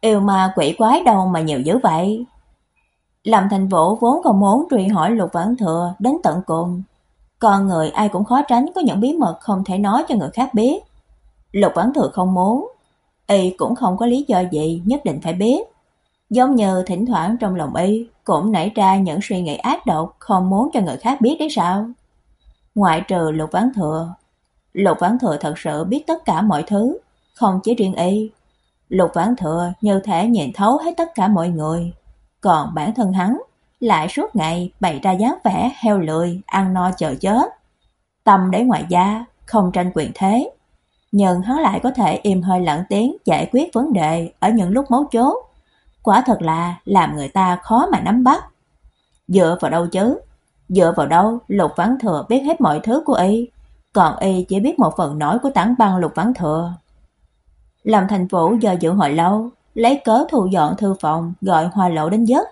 Yêu ma quỷ quái đâu mà nhiều dữ vậy? Lâm Thành Vũ vốn không muốn truy hỏi Lục Vãn Thừa đến tận cùng. Con người ai cũng khó tránh có những bí mật không thể nói cho người khác biết. Lục Vãn Thừa không muốn, y cũng không có lý do gì nhất định phải biết. Giống như thỉnh thoảng trong lòng y cũng nảy ra những suy nghĩ ác độc không muốn cho người khác biết đấy sao. Ngoại trừ Lục Vãn Thừa, Lục Vãn Thừa thật sự biết tất cả mọi thứ, không chỉ riêng y. Lục Vãn Thừa như thể nhìn thấu hết tất cả mọi người, còn bản thân hắn lại suốt ngày bày ra dáng vẻ heo lười, ăn no chờ chết. Tâm để ngoại gia, không tranh quyền thế, nhưng hắn lại có thể im hơi lặng tiếng giải quyết vấn đề ở những lúc mấu chốt. Quả thật là làm người ta khó mà nắm bắt. Dựa vào đâu chứ? Dựa vào đâu Lục Vãn Thừa biết hết mọi thứ của y, còn y chỉ biết một phần nổi của tảng băng Lục Vãn Thừa. Lâm Thành Vũ do dự hồi lâu, lấy cớ thu dọn thư phòng, gọi Hoa Lộ đến giấc,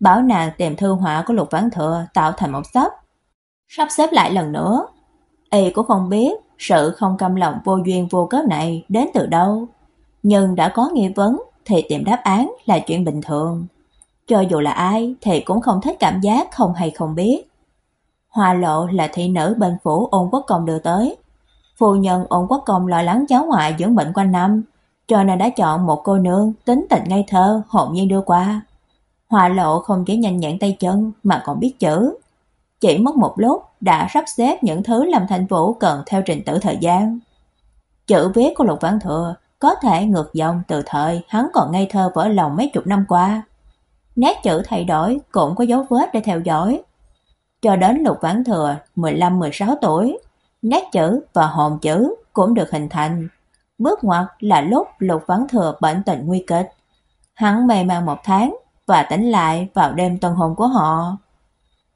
bảo nàng tìm thư họa của Lục Vãn Thừa tạo thành một sắp, sắp xếp lại lần nữa. Y cũng không biết sự không cam lòng vô duyên vô cớ này đến từ đâu, nhưng đã có nghi vấn thì tìm đáp án là chuyện bình thường. Cho dù là ai thì cũng không thích cảm giác không hay không biết. Hoa Lộ là thị nữ bên phủ Ôn Quốc Công đưa tới. Phu nhân ổn Quốc Công lo lắng cháu ngoại dưỡng bệnh quanh năm, cho nên đã chọn một cô nương tính tình ngây thơ, hồn nhiên đưa qua. Hoa Lộ không chỉ nhanh nhẹn tay chân mà còn biết chữ. Chỉ mất một lúc đã sắp xếp những thứ làm thành vũ cần theo trình tự thời gian. Chữ viết của Lục Văn Thừa có thể ngược dòng từ thời hắn còn ngây thơ vỡ lòng mấy chục năm qua. Nét chữ thay đổi cũng có dấu vết để theo dõi. Cho đến Lục Vãn Thừa 15-16 tuổi, nét chữ và hồn chữ cũng được hình thành. Bước ngoặt là lúc Lục Vãn Thừa bệnh tình nguy kịch. Hắn mê man một tháng và tỉnh lại vào đêm tân hôn của họ.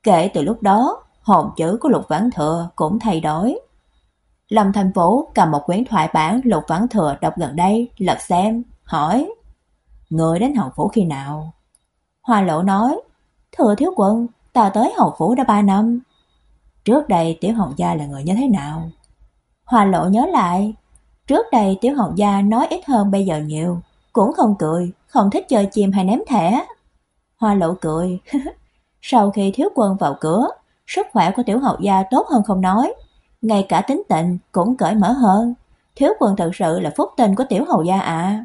Kể từ lúc đó, hồn chữ của Lục Vãn Thừa cũng thay đổi. Lâm Thành Vũ cầm một quyển thoại bản Lục Vãn Thừa đọc gần đây, lật xem, hỏi: Ngươi đến Hồng phủ khi nào?" Hoa Lộ nói: "Thừa thiếu quân, ta tới Hồng phủ đã 3 năm." Trước đây Tiểu Hồng gia là người như thế nào? Hoa Lộ nhớ lại, trước đây Tiểu Hồng gia nói ít hơn bây giờ nhiều, cũng không cười, không thích chơi chim hay ném thẻ. Hoa Lộ cười. Sau khi thiếu quân vào cửa, sức khỏe của Tiểu Hồng gia tốt hơn không nói, ngay cả tính tình cũng cởi mở hơn. Thiếu quân thật sự là phúc tinh của Tiểu hồng gia ạ.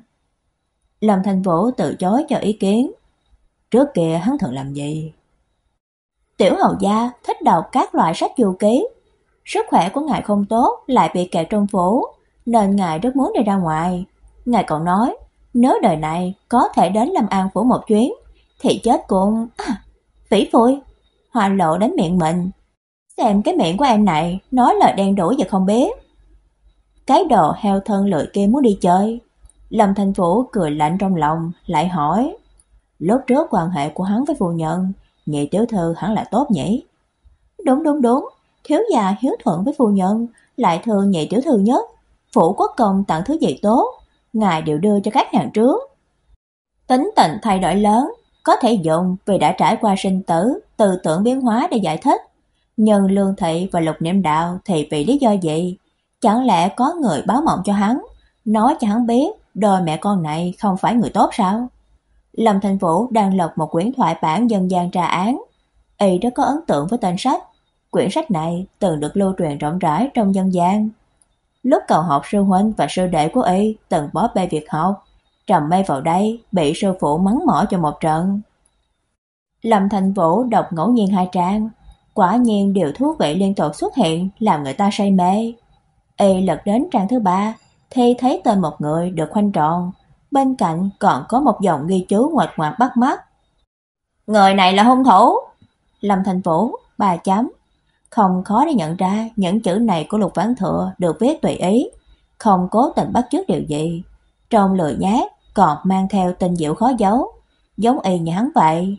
Lâm Thành Vũ từ chối cho ý kiến. Trước kia hắn thường làm gì? Tiểu Hầu gia thích đọc các loại sách du ký. Sức khỏe của ngài không tốt, lại bị kẹt trong phố, nên ngài rất muốn đi ra ngoài. Ngài còn nói, nếu đời này có thể đến Lâm An phủ một chuyến, thì chết cũng... À, phỉ phui. Hoa lộ đến miệng mình, Xem cái miệng của em này, nói lời đen đủi giờ không biết. Cái đồ heo thân lười kia muốn đi chơi. Lâm Thành Phủ cười lạnh trong lòng, lại hỏi. Lúc trước quan hệ của hắn với phụ nhân, nhị tiểu thư hẳn là tốt nhỉ? Đúng đúng đúng, thiếu gia hiếu thuận với phu nhân, lại thương nhị tiểu thư nhất. Phủ quốc công tặng thứ gì tốt, ngài đều đưa cho các nàng trước. Tính tình thay đổi lớn, có thể dùng vì đã trải qua sinh tử, tư tưởng biến hóa để giải thích. Nhưng Lương Thị và Lục Niệm Đạo thì vì lý do gì? Chẳng lẽ có người báo mộng cho hắn, nói cho hắn biết đôi mẹ con này không phải người tốt sao? Lâm Thành Vũ đang lật một quyển thoại bản dân gian tra án. Y rất có ấn tượng với tên sách. Quyển sách này từng được lưu truyền rộng rãi trong dân gian. Lúc cầu học sư huynh và sư đệ của Y từng bỏ bê việc học, trầm mê vào đây, bị sư phụ mắng mỏ cho một trận. Lâm Thành Vũ đọc ngẫu nhiên hai trang, Quả nhiên điều thú vị liên tục xuất hiện làm người ta say mê. Y lật đến trang thứ ba, thì thấy tên một người được khoanh tròn, bên cạnh còn có một dòng ghi chú ngoạch ngoạc bắt mắt. Người này là hung thủ. Lâm Thành Vũ, bà chấm. Không khó để nhận ra những chữ này của Lục Vãn Thừa được viết tùy ý, không cố tình bắt chước điều gì. Trong lời nhát còn mang theo tình diệu khó giấu, giống y như hắn vậy.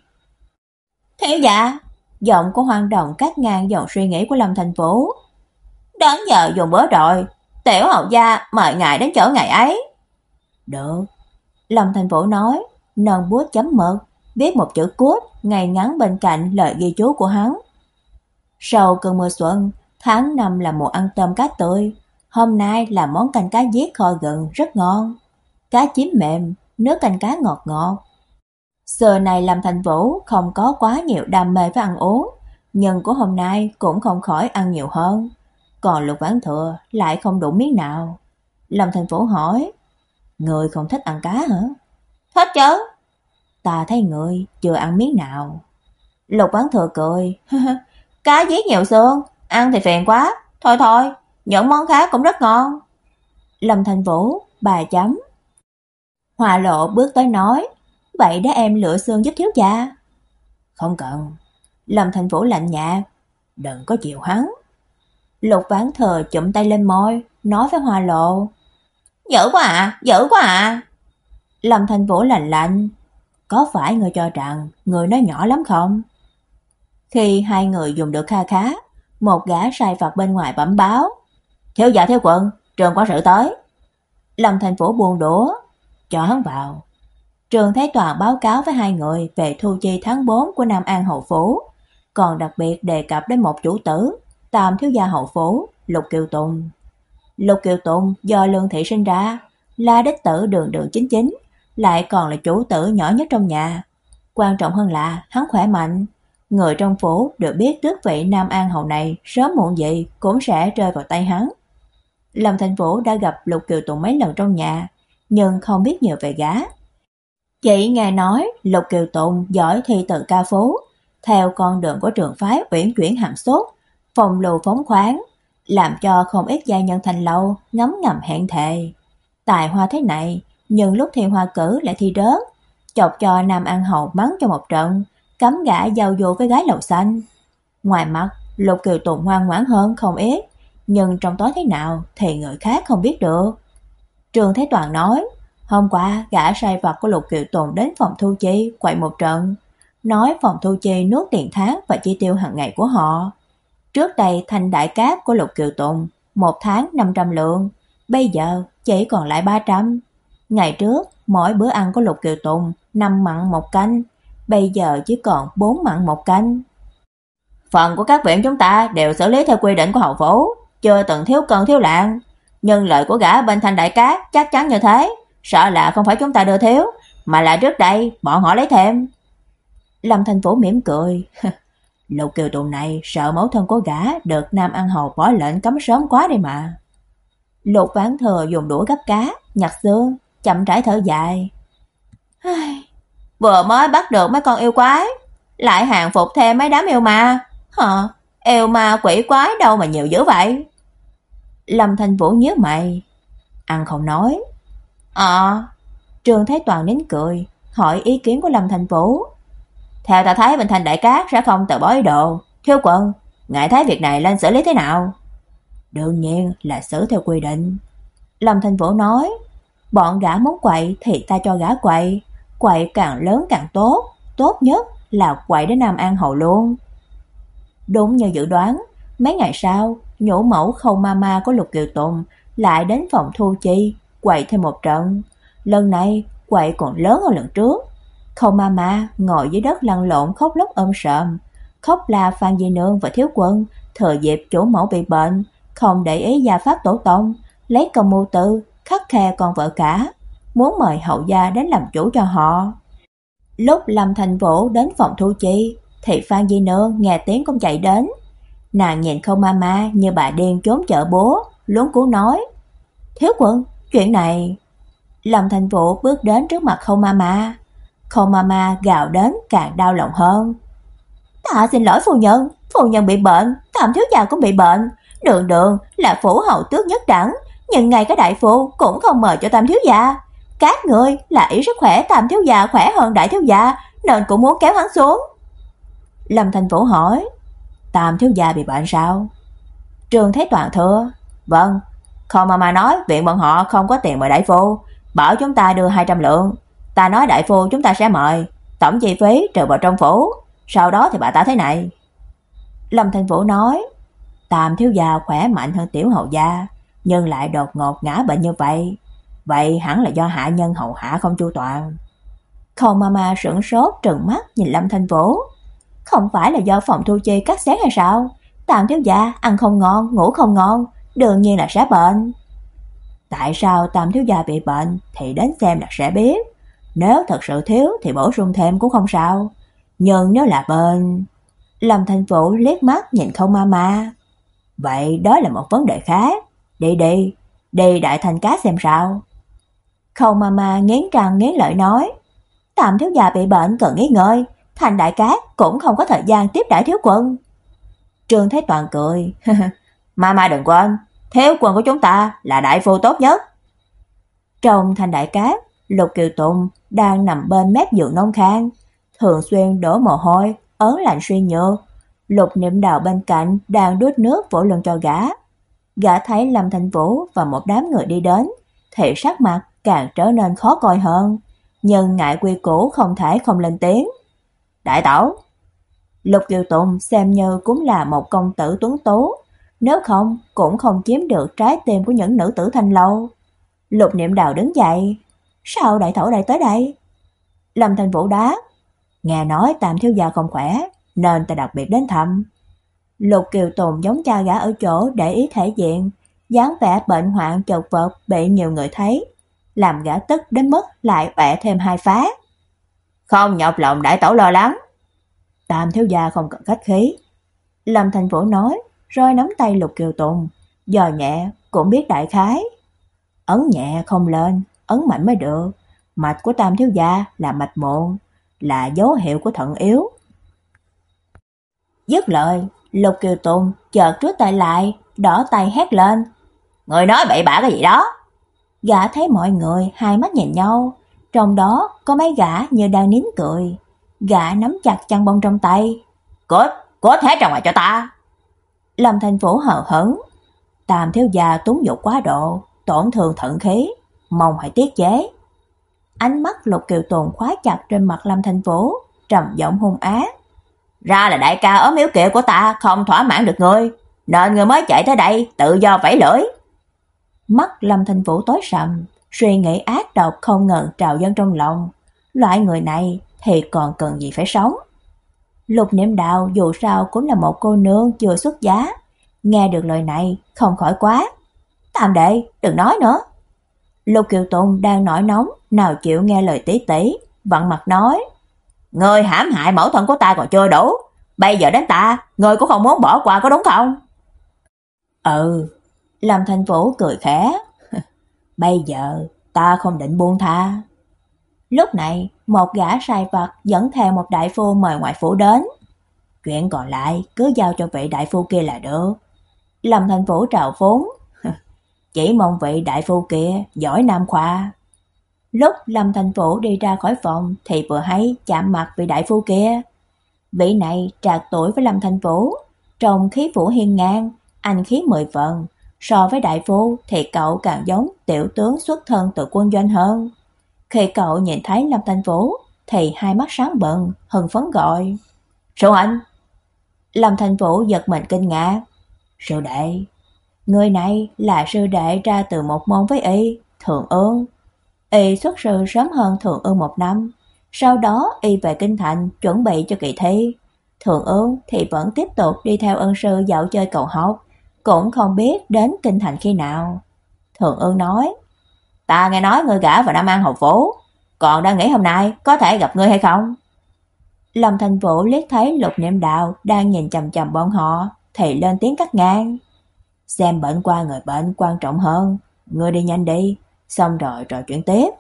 Thiếu dạ, giọng của Hoàng Đồng cắt ngang dòng suy nghĩ của Lâm Thành Vũ. Đến giờ dùng bớ rồi, tiểu hậu gia mời ngài đến chỗ ngài ấy. Được. Lâm Thành Vũ nói, nâng bút chấm mực, viết một chữ cốt ngay ngắn bên cạnh lời ghi chú của hắn. Sau cơn mưa xuân, tháng năm là mùa ăn tôm cá tươi, hôm nay là món canh cá giết kho gừng rất ngon. Cá chín mềm, nước canh cá ngọt ngọt. Giờ này làm Thành Vũ không có quá nhiều đam mê với ăn uống, nhưng của hôm nay cũng không khỏi ăn nhiều hơn. Còn Lục Vãn Thừa lại không đủ miếng nào. Lâm Thành Vũ hỏi, người không thích ăn cá hả? Thích chứ. Ta thấy người chưa ăn miếng nào. Lục bán Thừa cười, cá giết nhiều xương, ăn thì phiền quá. Thôi thôi, những món khác cũng rất ngon. Lâm Thành Vũ, bà chấm. Hòa lộ bước tới nói, vậy để em lựa xương giúp thiếu gia. Không cần. Lâm Thành Vũ lạnh nhạt, đừng có chịu hắn. Lục Vãn Thừa chụm tay lên môi, nói với Hòa Lộ, dở quá à, dở quá à." Lâm Thành Vũ lạnh lạnh, "Có phải người cho rằng người nói nhỏ lắm không?" Khi hai người dùng được kha khá, một gã sai vặt bên ngoài bẩm báo, "Thiếu gia thiếu quận, trường quan sự tới." Lâm Thành Vũ buồn đũa, cho hắn vào. Trường Thái Toàn báo cáo với hai người về thu chi tháng 4 của Nam An hậu phủ, còn đặc biệt đề cập đến một chủ tử, Tam thiếu gia hậu phủ, Lục Kiều Tùng. Lục Kiều Tùng do Lương thị sinh ra, là đích tử đường đường chính chính, lại còn là chủ tử nhỏ nhất trong nhà. Quan trọng hơn là hắn khỏe mạnh, người trong phủ được biết tước vị Nam An hậu này sớm muộn gì cũng sẽ rơi vào tay hắn. Lâm Thành Vũ đã gặp Lục Kiều Tùng mấy lần trong nhà, nhưng không biết nhiều về gã. Chỉ nghe nói Lục Kiều Tùng giỏi thi từ ca phú, theo con đường của trường phái uyển chuyển hàm sốt, phòng lù phóng khoáng, làm cho không ít gia nhân thành lâu ngấm ngầm hẹn thề. Tài hoa thế này, nhưng lúc thi hoa cử lại thi rớt, chọc cho Nam An hậu mắng cho một trận, cấm gã giao du với gái lầu xanh. Ngoài mặt, Lục Kiều Tùng ngoan ngoãn hơn không ít, nhưng trong tối thế nào thì người khác không biết được. Trường Thế Toàn nói, hôm qua gã sai vật của Lục Kiều Tùng đến phòng thu chi quậy một trận, nói phòng thu chi nuốt tiền tháng và chi tiêu hàng ngày của họ. Trước đây thành đại cát của Lục Kiều Tùng, một tháng 500 lượng, bây giờ chỉ còn lại 300. Ngày trước, mỗi bữa ăn của Lục Kiều Tùng 5 mặn một canh, bây giờ chỉ còn 4 mặn một canh. Phần của các viện chúng ta đều xử lý theo quy định của hậu phố, chưa từng thiếu cân thiếu lạng, nhưng lời của gã bên thành đại cát chắc chắn như thế, sợ là không phải chúng ta đưa thiếu, mà là trước đây bọn họ lấy thêm. Lâm Thành Vũ mỉm cười. Lục Kiều Tùng này sợ mẫu thân của gã được Nam An Hầu bỏ lệnh cấm sớm quá đi mà. Lục Vãn Thừa dùng đũa gấp cá, nhặt xương, chậm rãi thở dài. Vừa mới bắt được mấy con yêu quái, lại hàng phục thêm mấy đám yêu ma. Hả? Yêu ma quỷ quái đâu mà nhiều dữ vậy? Lâm Thành Vũ nhớ mày. Ăn không nói. Ờ. Trường Thái Toàn nín cười, hỏi ý kiến của Lâm Thành Vũ. Theo ta thấy Bình Thành Đại Cát sẽ không tự bỏ ý đồ. Thiếu quận, ngài thấy việc này lên xử lý thế nào? Đương nhiên là xử theo quy định. Lâm Thành Vũ nói, bọn gã muốn quậy thì ta cho gã quậy. Quậy càng lớn càng tốt, tốt nhất là quậy đến Nam An Hậu luôn. Đúng như dự đoán, mấy ngày sau, nhũ mẫu khâu mama của Lục Kiều Tùng lại đến phòng thu chi, quậy thêm một trận. Lần này, quậy còn lớn hơn lần trước. Khâu mama ngồi dưới đất lăn lộn khóc lóc ôm sợm, khóc la Phan Di Nương và Thiếu Quân, thừa dịp chủ mẫu bị bệnh, không để ý gia pháp tổ tông, lấy công mưu tư, khắc khe con vợ cả, muốn mời hậu gia đến làm chủ cho họ. Lúc Lâm Thành Vũ đến phòng thu chi, thì Phan Di Nương nghe tiếng cũng chạy đến. Nàng nhìn Khâu Mama như bà điên trốn chợ bố, luống cuống nói: "Thiếu quân, chuyện này." Lâm Thành Vũ bước đến trước mặt Khâu Mama. Khâu Mama gào đến càng đau lòng hơn. "Ta xin lỗi phu nhân, phu nhân bị bệnh, Tam thiếu gia cũng bị bệnh, Đường Đường là phủ hậu tước nhất đẳng, nhưng ngay cái đại phu cũng không mời cho Tam thiếu gia. Các người là ý sức khỏe Tam thiếu gia khỏe hơn đại thiếu gia, nên cũng muốn kéo hắn xuống." Lâm Thành Vũ hỏi, Tam thiếu gia bị bệnh sao? Trường Thế Toàn thưa, vâng, Khâu Mama nói viện bọn họ không có tiền mời đại phu, bảo chúng ta đưa 200 lượng. Ta nói đại phu chúng ta sẽ mời, tổng chi phí trừ vào trong phủ, sau đó thì bà ta thế này." Lâm Thành Vũ nói, Tam thiếu gia khỏe mạnh hơn tiểu hầu gia, nhưng lại đột ngột ngã bệnh như vậy, vậy hẳn là do hạ nhân hậu hạ không chu toàn. Khâu Mama sững sốt trừng mắt nhìn Lâm Thanh Vũ. Không phải là do phòng thu chi cắt xén hay sao? Tam thiếu gia ăn không ngon, ngủ không ngon, đương nhiên là sẽ bệnh. Tại sao Tam thiếu gia bị bệnh thì đến xem là sẽ biết. Nếu thật sự thiếu thì bổ sung thêm cũng không sao. Nhưng nếu là bên Lâm thành Vũ liếc mắt nhìn Khâu Mama. Vậy đó là một vấn đề khác. Đi đi, đi đại thành cá xem sao. Khâu Mama nghiến răng nghiến lợi nói. Tạm thiếu gia bị bệnh cần nghỉ ngơi, thành đại cá cũng không có thời gian tiếp đãi thiếu quân. Trương Thế Toàn cười. Mama đừng quên, thiếu quân của chúng ta là đại phu tốt nhất. Trong thành đại cát, Lục Kiều Tùng đang nằm bên mép giường nông khang, thường xuyên đổ mồ hôi, ớn lạnh suy nhược. Lục Niệm Đào bên cạnh đang đút nước vỗ lưng cho gã. Gã thấy Lâm Thành Vũ và một đám người đi đến, thì sắc mặt càng trở nên khó coi hơn, nhưng ngại quy củ không thể không lên tiếng. "Đại tẩu." Lục Kiều Tùng xem như cũng là một công tử tuấn tú, nếu không cũng không chiếm được trái tim của những nữ tử thanh lâu. Lục Niệm Đào đứng dậy, "Sao đại tẩu lại tới đây?" Lâm Thành Vũ đá "Nghe nói Tam thiếu gia không khỏe, nên ta đặc biệt đến thăm." Lục Kiều Tùng giống cha gã ở chỗ để ý thể diện, dáng vẻ bệnh hoạn chật vật bị nhiều người thấy, làm gã tức đến mức lại bẻ thêm hai phá. Không nhọc lòng đại tẩu lo lắng. Tam thiếu gia không cần khách khí. Lâm Thành Vũ nói, rồi nắm tay Lục Kiều Tùng, dò nhẹ cũng biết đại khái. Ấn nhẹ không lên, ấn mạnh mới được. Mạch của Tam thiếu gia là mạch muộn, là dấu hiệu của thận yếu. Dứt lời, Lục Kiều Tùng chợt trước tay lại, đỏ tay hét lên. Người nói bậy bạ cái gì đó? Gã thấy mọi người hai mắt nhìn nhau, trong đó có mấy gã như đang nín cười. Gã nắm chặt chăn bông trong tay. Cốt, cốt hết ra ngoài cho ta. Lâm Thành Phủ hờ hững. Tam thiếu gia túng dục quá độ, tổn thương thận khí, mong hãy tiết chế. Ánh mắt Lục Kiều Tồn khóa chặt trên mặt Lâm Thành Vũ, trầm giọng hung ác. Ra là đại ca ốm yếu kiệu của ta không thỏa mãn được ngươi, nên ngươi mới chạy tới đây tự do vẫy lưỡi. Mắt Lâm Thanh Vũ tối sầm, suy nghĩ ác độc không ngờ trào dâng trong lòng. Loại người này thì còn cần gì phải sống. Lục Niệm Đạo dù sao cũng là một cô nương chưa xuất giá, nghe được lời này không khỏi quá. Tam đệ, đừng nói nữa. Lục Kiều Tùng đang nổi nóng, nào chịu nghe lời tí tí, vặn mặt nói: "Ngươi hãm hại mẫu thân của ta còn chưa đủ, bây giờ đến ta, ngươi cũng không muốn bỏ qua có đúng không?" "Ừ, Lâm Thanh Vũ cười khẽ. Bây giờ ta không định buông tha. Lúc này, một gã sai vật dẫn theo một đại phu mời ngoại phủ đến. Chuyện còn lại cứ giao cho vị đại phu kia là được. Lâm Thanh Vũ trào phúng. Chỉ mong vị đại phu kia giỏi nam khoa. Lúc Lâm thành Vũ đi ra khỏi phòng thì vừa thấy chạm mặt vị đại phu kia. Vị này trạc tuổi với Lâm thành Vũ, trông khí vũ hiên ngang, anh khí mười phần, So với đại phu thì cậu càng giống tiểu tướng xuất thân từ quân doanh hơn. Khi cậu nhìn thấy Lâm thành Vũ thì hai mắt sáng bừng, hưng phấn gọi. Sư anh! Lâm thành Vũ giật mình kinh ngạc. Sư đệ! Người này là sư đệ ra từ một môn với y, Thượng Ương. Y xuất sư sớm hơn Thượng Ương một năm. Sau đó y về Kinh Thành chuẩn bị cho kỳ thi. Thượng Ương thì vẫn tiếp tục đi theo ân sư dạo chơi cầu học cũng không biết đến kinh thành khi nào. thượng Ương nói, ta nghe nói ngươi gả vào Nam An hầu phố, còn đang nghĩ hôm nay có thể gặp ngươi hay không? Lâm Thành Vũ liếc thấy Lục Niệm Đạo đang nhìn chằm chằm bọn họ, thì lên tiếng cắt ngang. Xem bệnh qua người bệnh quan trọng hơn, ngươi đi nhanh đi, xong rồi trò chuyện tiếp.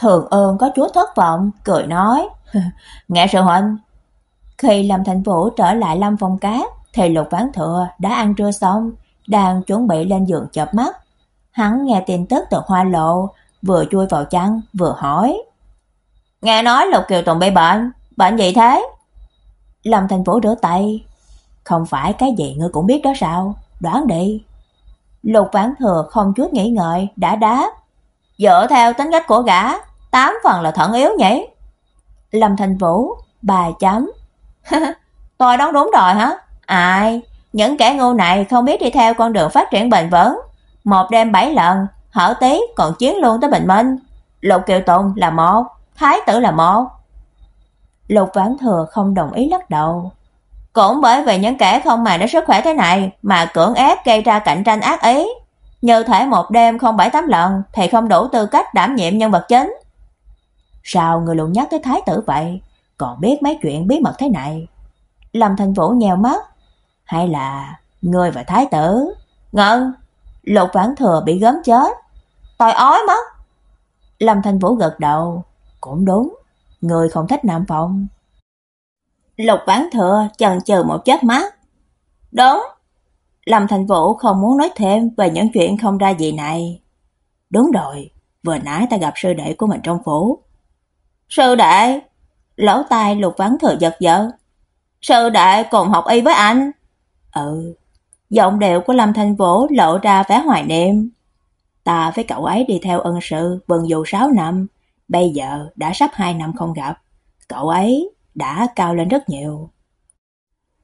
Thường ơn có chút thất vọng, cười nói, nghe sự huynh. Khi Lâm Thành Vũ trở lại Lâm Phong Cát, thì Lục Vãn Thừa đã ăn trưa xong, đang chuẩn bị lên giường chợp mắt. Hắn nghe tin tức từ Hoa Lộ, vừa chui vào chăn, vừa hỏi: "Nghe nói Lục Kiều Tùng bị bệnh, bệnh gì thế?" Lâm Thành Vũ rửa tay, "Không phải cái gì ngươi cũng biết đó sao, đoán đi." Lục Vãn Thừa không chút nghĩ ngợi đã đáp: "Dựa theo tính cách của gã, tám phần là thận yếu nhỉ?" Lâm Thành Vũ, bà chấm. Tôi đoán đúng rồi hả? Ai? Những kẻ ngu này không biết đi theo con đường phát triển bền vững. Một đêm bảy lần, hở tí còn chiến luôn tới bình minh. Lục Kiều Tùng là một, Thái tử là một. Lục Vãn Thừa không đồng ý lắc đầu. Cũng bởi vì những kẻ không màng đến sức khỏe thế này mà cưỡng ép gây ra cạnh tranh ác ý. Như thể một đêm không bảy tám lần thì không đủ tư cách đảm nhiệm nhân vật chính. Sao người luôn nhắc tới thái tử vậy? Còn biết mấy chuyện bí mật thế này. Lâm Thành Vũ nhèo mắt. Hay là người và thái tử? Ngân, Lục Vãn Thừa bị gớm chết. Tôi ói mất. Lâm Thành Vũ gật đầu. Cũng đúng, người không thích Nam Phong. Lục bán Thừa chần chừ một chớp mắt. Đúng. Lâm Thành Vũ không muốn nói thêm về những chuyện không ra gì này. Đúng rồi, vừa nãy ta gặp sư đệ của mình trong phố Sư đệ? Lỗ tai Lục bán Thừa giật giật. Sư đệ cùng học y với anh. Ừ. Giọng điệu của Lâm Thành Vũ lộ ra vẻ hoài niệm. Ta với cậu ấy đi theo ân sư vần dù 6 năm, bây giờ đã sắp 2 năm không gặp. Cậu ấy đã cao lên rất nhiều.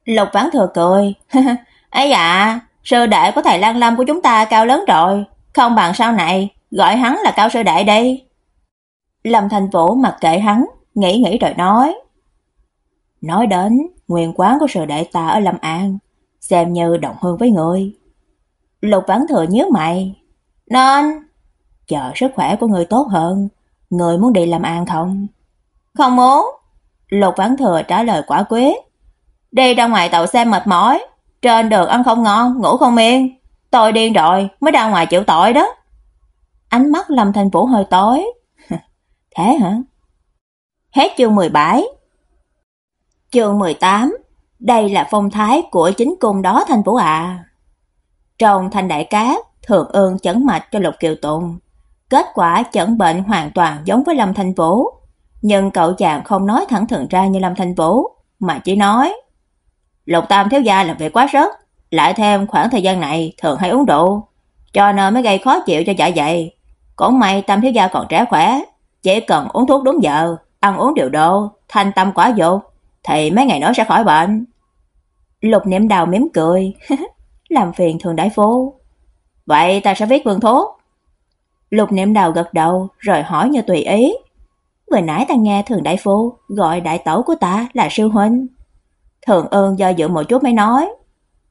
Lục Vãn Thừa cười. ấy dạ, sư đệ của thầy Lan Lâm của chúng ta cao lớn rồi, không bằng sau này gọi hắn là cao sư đệ đi. Lâm Thành Vũ mặc kệ hắn, nghĩ nghĩ rồi nói: Nói đến nguyên quán của sư đệ ta ở Lâm An, xem như đồng hương với người. Lục Vãn Thừa nhớ mày, nên chờ sức khỏe của người tốt hơn, người muốn đi Lâm An không? Không muốn. Lục Vãn Thừa trả lời quả quyết. Đi ra ngoài tàu xe mệt mỏi, trên đường ăn không ngon, ngủ không yên. Tôi điên rồi, mới ra ngoài chịu tội đó. Ánh mắt Lâm Thành Vũ hơi tối. Thế hả? Hết chương 17 Chương 18 Đây là phong thái của chính cung đó Thành Vũ à. Trong thành đại cát, Thượng ương chẩn mạch cho Lục Kiều Tùng. Kết quả chẩn bệnh hoàn toàn giống với Lâm Thanh Vũ, nhưng cậu chàng không nói thẳng thừng ra như Lâm Thanh Vũ, mà chỉ nói: "Lục Tam thiếu gia làm việc quá sức, lại thêm khoảng thời gian này thường hay uống rượu, cho nên mới gây khó chịu cho dạ dày. Cũng may Tam thiếu gia còn trẻ khỏe, chỉ cần uống thuốc đúng giờ, ăn uống điều độ, thanh tâm quả dục thì mấy ngày nữa sẽ khỏi bệnh." Lục Niệm Đào mỉm cười, làm phiền thường đại phu. "Vậy ta sẽ viết vương thuốc." Lục Niệm Đào gật đầu rồi hỏi như tùy ý. Vừa nãy ta nghe Thường Đại Phu gọi đại tẩu của ta là sư huynh. Thường ơn do dự một chút mới nói.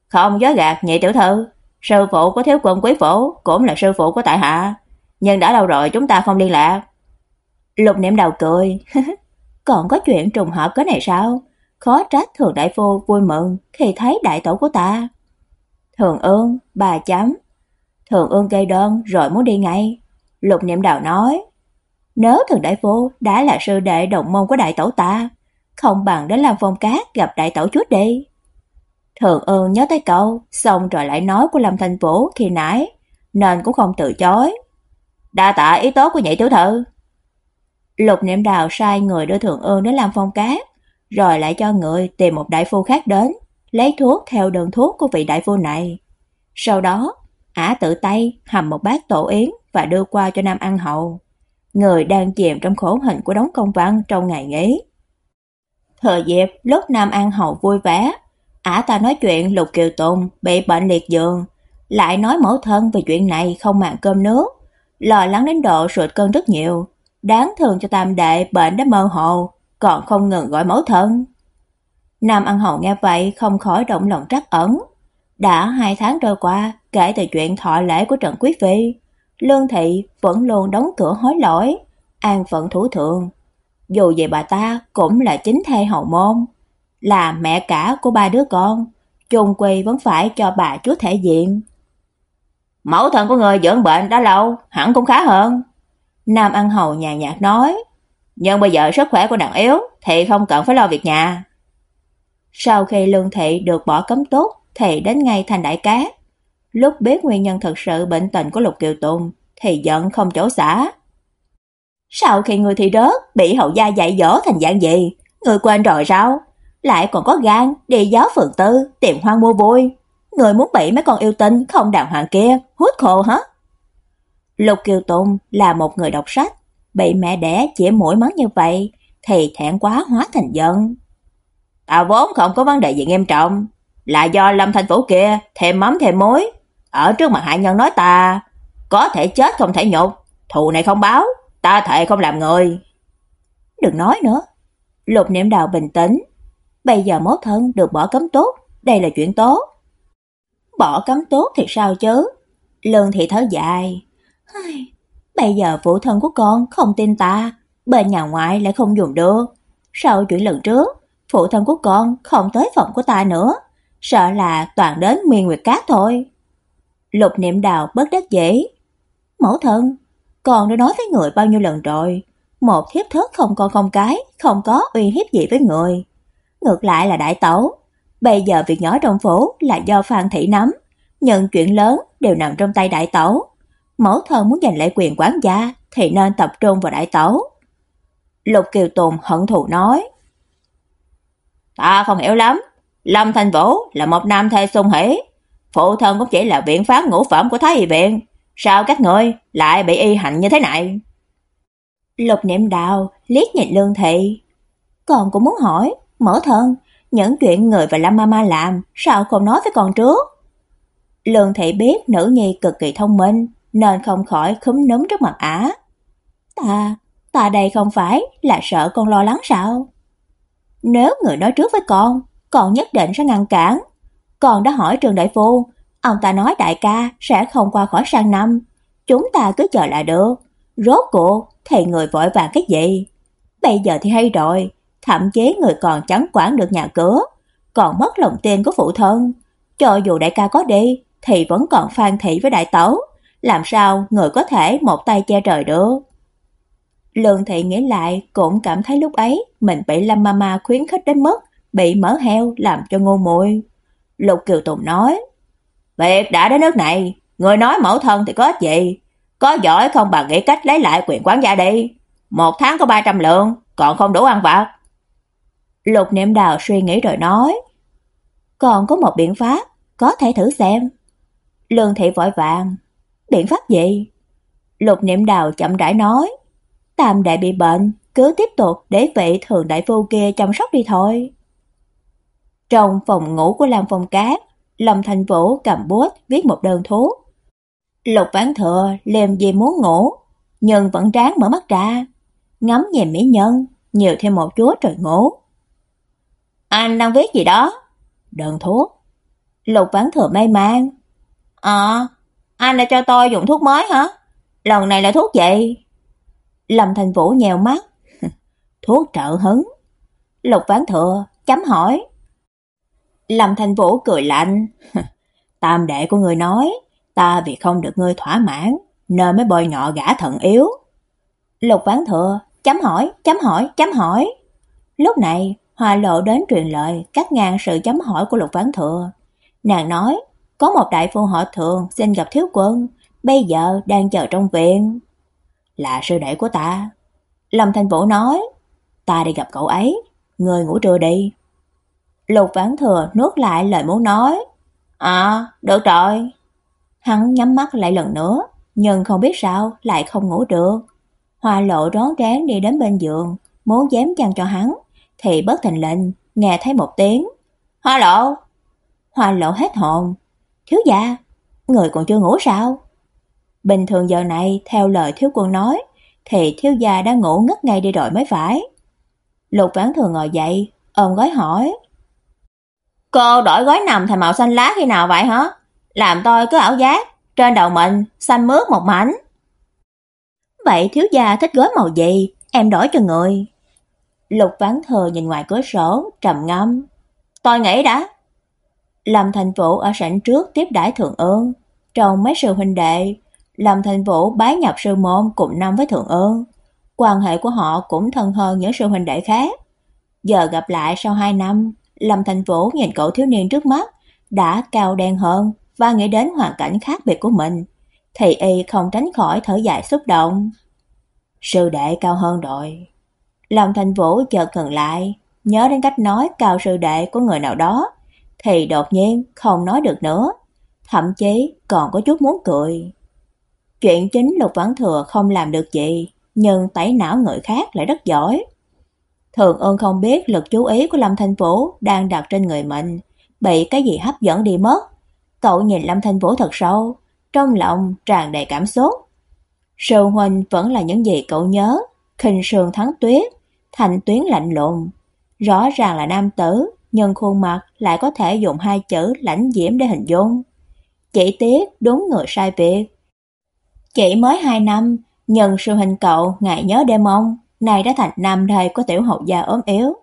Không dối gạt nhị tiểu thư, sư phụ của thiếu quân quý phủ cũng là sư phụ của tại hạ. Nhưng đã lâu rồi chúng ta không liên lạc. Lục niệm đầu cười. Còn có chuyện trùng hợp cái này sao? Khó trách Thường Đại Phu vui mừng khi thấy đại tẩu của ta. Thường ương, bà chấm. Thường ương cây đơn rồi muốn đi ngay. Lục niệm đào nói. Nếu thần đại phu đã là sư đệ đồng môn của đại tổ ta, không bằng đến làm phong cát gặp đại tổ chút đi. Thường ơn nhớ tới câu, xong rồi lại nói của Lâm Thanh Vũ khi nãy, nên cũng không từ chối. Đa tạ ý tốt của nhị tiểu thư. Lục niệm đào sai người đưa thường ơn đến làm phong cát, rồi lại cho người tìm một đại phu khác đến, lấy thuốc theo đơn thuốc của vị đại phu này. Sau đó, ả tự tay hầm một bát tổ yến và đưa qua cho Nam An Hậu người đang chìm trong khổ hình của đống công văn trong ngày nghỉ. Thừa dịp lúc Nam An Hậu vui vẻ, ả ta nói chuyện Lục Kiều Tùng bị bệnh liệt giường, lại nói mẫu thân về chuyện này không màng cơm nước, lo lắng đến độ sụt cân rất nhiều, đáng thương cho tam đệ bệnh đã mơ hồ, còn không ngừng gọi mẫu thân. Nam An Hậu nghe vậy không khỏi động lòng trắc ẩn. Đã hai tháng trôi qua kể từ chuyện thọ lễ của Trần Quý Phi, Lương Thị vẫn luôn đóng cửa hối lỗi, an phận thủ thường. Dù vậy bà ta cũng là chính thê hậu môn, là mẹ cả của ba đứa con, chung quy vẫn phải cho bà chút thể diện. Mẫu thân của người dưỡng bệnh đã lâu, hẳn cũng khá hơn. Nam Ăn Hầu nhàn nhạt nói, nhưng bây giờ sức khỏe của nàng yếu thì không cần phải lo việc nhà. Sau khi Lương Thị được bỏ cấm túc thì đến ngay thành đại cát, Lúc biết nguyên nhân thật sự bệnh tình của Lục Kiều Tùng thì giận không chỗ xả. Sau khi người thì đớt bị hậu gia dạy dỗ thành dạng gì? Người quên rồi sao? Lại còn có gan đi giáo phường tư tìm hoang mua vui. Người muốn bị mấy con yêu tinh không đàng hoàng kia hút khô hả? Lục Kiều Tùng là một người đọc sách, bị mẹ đẻ chỉ mũi mắng như vậy, thì thẹn quá hóa thành giận. Ta vốn không có vấn đề gì nghiêm trọng, là do Lâm Thành Vũ kia thêm mắm thêm muối, ở trước mặt hạ nhân nói ta có thể chết không thể nhục, thù này không báo, ta thề không làm người. Đừng nói nữa. Lục Niệm Đào bình tĩnh, bây giờ mốt thân được bỏ cấm tốt, đây là chuyện tốt. Bỏ cấm tốt thì sao chứ? Lương thị thở dài. Bây giờ phụ thân của con không tin ta, bên nhà ngoại lại không dùng được. Sau chuyện lần trước, phụ thân của con không tới phòng của ta nữa, sợ là toàn đến Miên Nguyệt Cát thôi. Lục Niệm Đào bất đắc dĩ. Mẫu thân, con đã nói với người bao nhiêu lần rồi, một thiếp thất không con không cái, không có uy hiếp gì với người. Ngược lại là đại tẩu, bây giờ việc nhỏ trong phủ là do Phan thị nắm, nhưng chuyện lớn đều nằm trong tay đại tẩu. Mẫu thân muốn giành lại quyền quản gia thì nên tập trung vào đại tẩu. Lục Kiều Tùng hận thù nói: "Ta không hiểu lắm, Lâm Thành Vũ là một nam thê sung hỉ, phụ thân cũng chỉ là viện phán ngũ phẩm của Thái y viện, sao các ngươi lại bị y hành như thế này?" Lục Niệm Đào liếc nhìn Lương Thị, còn cũng muốn hỏi, mở thân, những chuyện người và Lâm Mama làm, sao không nói với con trước? Lương Thị biết nữ nhi cực kỳ thông minh, nên không khỏi khúm núm trước mặt ả. Ta, ta đây không phải là sợ con lo lắng sao? Nếu người nói trước với con, con nhất định sẽ ngăn cản còn đã hỏi trường đại phu, ông ta nói đại ca sẽ không qua khỏi sang năm, chúng ta cứ chờ là được. Rốt cuộc thì người vội vàng cái gì? Bây giờ thì hay rồi, thậm chí người còn chẳng quản được nhà cửa, còn mất lòng tin của phụ thân. Cho dù đại ca có đi thì vẫn còn phan thị với đại tẩu, làm sao người có thể một tay che trời được? Lương thị nghĩ lại cũng cảm thấy lúc ấy mình bị Lâm Mama khuyến khích đến mức bị mỡ heo làm cho ngu muội. Lục Kiều Tùng nói: "Việc đã đến nước này, người nói mẫu thân thì có ích gì, có giỏi không bà nghĩ cách lấy lại quyền quản gia đi, một tháng có 300 lượng, còn không đủ ăn vặt." Lục Niệm Đào suy nghĩ rồi nói: "Còn có một biện pháp, có thể thử xem." Lương thị vội vàng: "Biện pháp gì?" Lục Niệm Đào chậm rãi nói: "Tam đại bị bệnh, cứ tiếp tục để vị thường đại phu kia chăm sóc đi thôi." Trong phòng ngủ của Lam Phong Cát, Lâm Thành Vũ cầm bút viết một đơn thuốc. Lục Vãn Thừa lèm về muốn ngủ, nhưng vẫn ráng mở mắt ra, ngắm nhìn mỹ nhân, nhiều thêm một chút rồi ngủ. Anh đang viết gì đó? Đơn thuốc. Lục Vãn Thừa mê man. À, anh đã cho tôi dùng thuốc mới hả? Lần này là thuốc gì? Lâm Thành Vũ nhèo mắt. thuốc trợ hứng. Lục Vãn Thừa chấm hỏi. Lâm Thành Vũ cười lạnh. Tam đệ của người nói, ta vì không được ngươi thỏa mãn, nên mới bôi nhọ gã thận yếu. Lục Vãn Thừa chấm hỏi, chấm hỏi, chấm hỏi. Lúc này, Hoa Lộ đến truyền lời cắt ngang sự chấm hỏi của Lục Vãn Thừa. Nàng nói, có một đại phu họ Thường xin gặp thiếu quân, bây giờ đang chờ trong viện. Là sư đệ của ta. Lâm Thanh Vũ nói, ta đi gặp cậu ấy, người ngủ trưa đi. Lục Vãn Thừa nuốt lại lời muốn nói. À, được rồi. Hắn nhắm mắt lại lần nữa, nhưng không biết sao lại không ngủ được. Hoa lộ rón rén đi đến bên giường, muốn dám chăn cho hắn, thì bất thình lệnh nghe thấy một tiếng. Hoa lộ! Hoa lộ hết hồn. Thiếu gia, người còn chưa ngủ sao? Bình thường giờ này, theo lời thiếu quân nói, thì thiếu gia đã ngủ ngất ngay đi rồi mới phải. Lục vãn thường ngồi dậy, ôm gói hỏi. Cô đổi gói nằm thành màu xanh lá khi nào vậy hả? Làm tôi cứ ảo giác, trên đầu mình xanh mướt một mảnh. Vậy thiếu gia thích gói màu gì? Em đổi cho người. Lục Vãn Thừa nhìn ngoài cửa sổ, trầm ngâm. Tôi nghĩ đã. Lâm Thành Vũ ở sảnh trước tiếp đãi Thượng Ương. Trong mấy sư huynh đệ, Lâm Thành Vũ bái nhập sư môn cùng năm với Thượng Ương. Quan hệ của họ cũng thân hơn những sư huynh đệ khác. Giờ gặp lại sau 2 năm, Lâm Thành Vũ nhìn cậu thiếu niên trước mắt, đã cao đen hơn và nghĩ đến hoàn cảnh khác biệt của mình, thì y không tránh khỏi thở dài xúc động. Sư đệ cao hơn rồi. Lâm Thành Vũ chợt gần lại, nhớ đến cách nói cao sư đệ của người nào đó, thì đột nhiên không nói được nữa, thậm chí còn có chút muốn cười. Chuyện chính Lục Vãn Thừa không làm được gì, nhưng tẩy não người khác lại rất giỏi. Thường Ân không biết lực chú ý của Lâm Thanh Vũ đang đặt trên người mình, bị cái gì hấp dẫn đi mất. Cậu nhìn Lâm Thanh Vũ thật sâu, trong lòng tràn đầy cảm xúc. Sư huynh vẫn là những gì cậu nhớ, khinh sương thắng tuyết, thành tuyến lạnh lùng, rõ ràng là nam tử, nhưng khuôn mặt lại có thể dùng hai chữ lãnh diễm để hình dung. Chỉ tiếc đúng người sai việc. Chỉ mới hai năm, nhưng sư huynh cậu ngại nhớ đêm mong nay đã thành nam đời của tiểu hậu gia ốm yếu.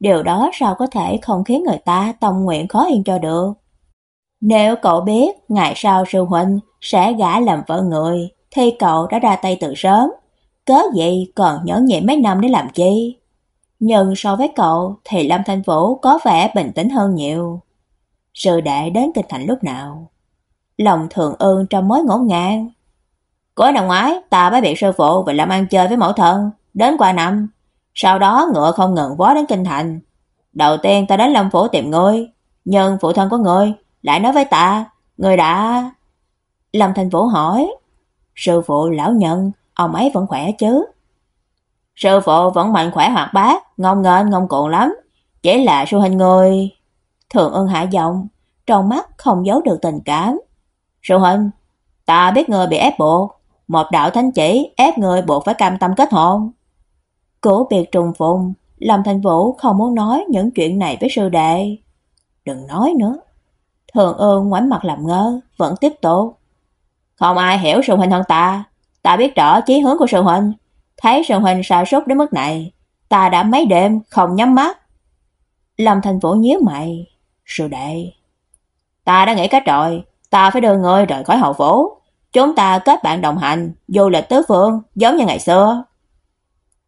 Điều đó sao có thể không khiến người ta tâm nguyện khó yên cho được. Nếu cậu biết ngày sau sư huynh sẽ gả làm vợ người, thì cậu đã ra tay từ sớm. Cớ gì còn nhẫn nhịn mấy năm để làm chi? Nhưng so với cậu thì Lâm Thanh Vũ có vẻ bình tĩnh hơn nhiều. Sư đệ đến kinh thành lúc nào? Lòng thường ơn trong mối ngổn ngang. Cuối năm ngoái, ta mới bị sư phụ và làm ăn chơi với mẫu thân, đến qua năm. Sau đó ngựa không ngừng vó đến kinh thành. Đầu tiên ta đến Lâm Phủ tìm ngươi, nhưng phụ thân của ngươi lại nói với ta, ngươi đã... Lâm thành Vũ hỏi, sư phụ lão nhân, ông ấy vẫn khỏe chứ? Sư phụ vẫn mạnh khỏe hoạt bát, ngông nghênh ngông cuồng lắm, chỉ là sư huynh ngươi. Thường ân hạ giọng, trong mắt không giấu được tình cảm. Sư huynh, ta biết ngươi bị ép buộc, một đạo thánh chỉ ép người buộc phải cam tâm kết hôn cổ biệt trùng phùng, Lâm thành Vũ không muốn nói những chuyện này với sư đệ. Đừng nói nữa. Thường ương ngoảnh mặt làm ngơ, vẫn tiếp tục. Không ai hiểu sự huynh hơn ta. Ta biết rõ chí hướng của sư huynh. Thấy sư huynh sa sút đến mức này. Ta đã mấy đêm không nhắm mắt. Lâm thành Vũ nhíu mày. Sư đệ. Ta đã nghĩ cách rồi. Ta phải đưa người rời khỏi hậu phố. Chúng ta kết bạn đồng hành, du lịch tứ phương, giống như ngày xưa.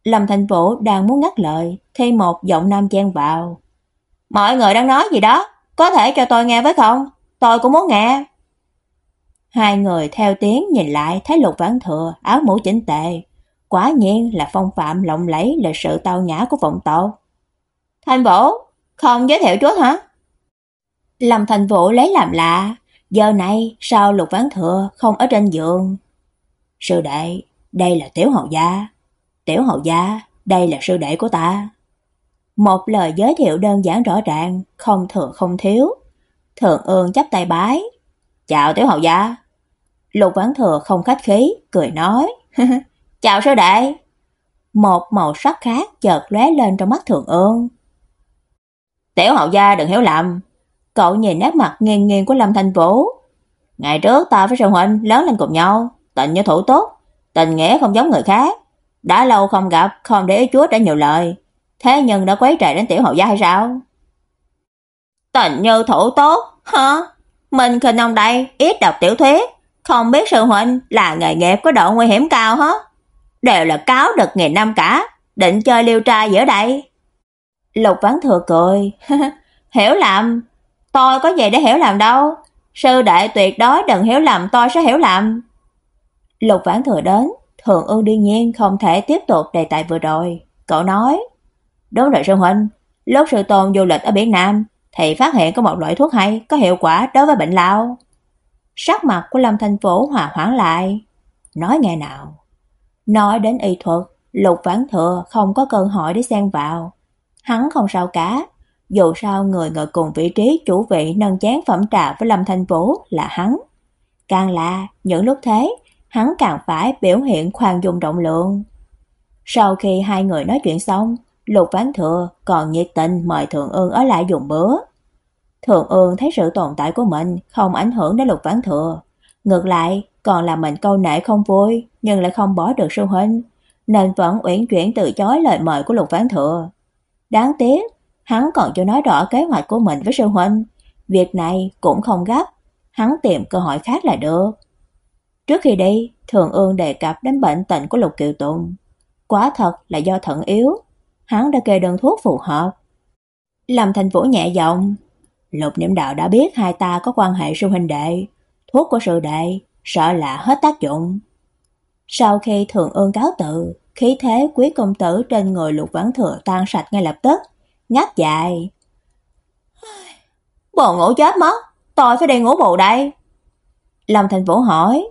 Lâm Thành Vũ đang muốn ngắt lời, thì một giọng nam chen vào. Mọi người đang nói gì đó, có thể cho tôi nghe với không? Tôi cũng muốn nghe. Hai người theo tiếng nhìn lại thấy Lục Vãn Thừa áo mũ chỉnh tề, quả nhiên là phong phạm lộng lẫy lịch sự tao nhã của vọng tộc. Thành Vũ, không giới thiệu chút hả? Lâm Thành Vũ lấy làm lạ, giờ này sao Lục Vãn Thừa không ở trên giường? Sư đệ, đây là Tiểu Hầu gia. Tiểu Hầu gia, đây là sư đệ của ta. Một lời giới thiệu đơn giản rõ ràng, không thừa không thiếu. Thượng ương chấp tay bái. Chào Tiểu Hầu gia. Lục Vãn Thừa không khách khí, cười nói. Chào sư đệ. Một màu sắc khác chợt lóe lên trong mắt Thượng ương. Tiểu Hầu gia đừng hiểu lầm, Cậu nhìn nét mặt nghiêng nghiêng của Lâm Thanh Vũ. Ngày trước ta với sư huynh lớn lên cùng nhau, tình như thủ tốt, tình nghĩa không giống người khác. Đã lâu không gặp, không để ý chúa đã nhiều lời. Thế nhưng đã quấy rầy đến tiểu hậu gia hay sao? Tình như thủ tốt, hả? Mình khinh ông đây, ít đọc tiểu thuyết, không biết sư huynh là nghề nghiệp có độ nguy hiểm cao hết. Đều là cáo được nghìn năm cả, định chơi liêu trai giữa đây. Lục Vãn Thừa cười, hiểu lầm, Tôi có gì để hiểu lầm đâu. Sư đệ tuyệt đối đừng hiểu lầm tôi sẽ hiểu lầm. Lục Vãn Thừa đến, Thường Ưng đương nhiên không thể tiếp tục đề tài vừa rồi. Cậu nói, đúng rồi sơn huynh, lúc sư tôn du lịch ở biển Nam thì phát hiện có một loại thuốc hay có hiệu quả đối với bệnh lao. Sắc mặt của Lâm thành Vũ hòa hoãn lại. Nói nghe nào. Nói đến y thuật, Lục Vãn Thừa không có cơ hội để xen vào. Hắn không sao cả, dù sao người ngồi cùng vị trí chủ vị nâng chén phẩm trà với Lâm thành Vũ là hắn. Càng là những lúc thế, hắn càng phải biểu hiện khoan dung rộng lượng. Sau khi hai người nói chuyện xong, Lục Vãn Thừa còn nhiệt tình mời Thượng Ương ở lại dùng bữa. Thượng Ương thấy sự tồn tại của mình không ảnh hưởng đến Lục Vãn Thừa, ngược lại còn làm mình câu nệ không vui, nhưng lại không bỏ được sư huynh, nên vẫn uyển chuyển từ chối lời mời của Lục Vãn Thừa. Đáng tiếc, Hắn còn chưa nói rõ kế hoạch của mình với sư huynh, việc này cũng không gấp, hắn tìm cơ hội khác là được. Trước khi đi, Thường Ương đề cập đến bệnh tình của Lục Kiều Tùng. Quá thật là do thận yếu, hắn đã kê đơn thuốc phù hợp. Lâm Thành Vũ nhẹ giọng, Lục Niệm Đạo đã biết hai ta có quan hệ sư huynh đệ, thuốc của sư đệ sợ là hết tác dụng. Sau khi Thường Ương cáo tự, khí thế quý công tử trên người Lục Vãn Thừa tan sạch ngay lập tức ngáp dài. Bồ ngủ chết mất, tôi phải đi ngủ bù đây. Lâm Thành Vũ hỏi,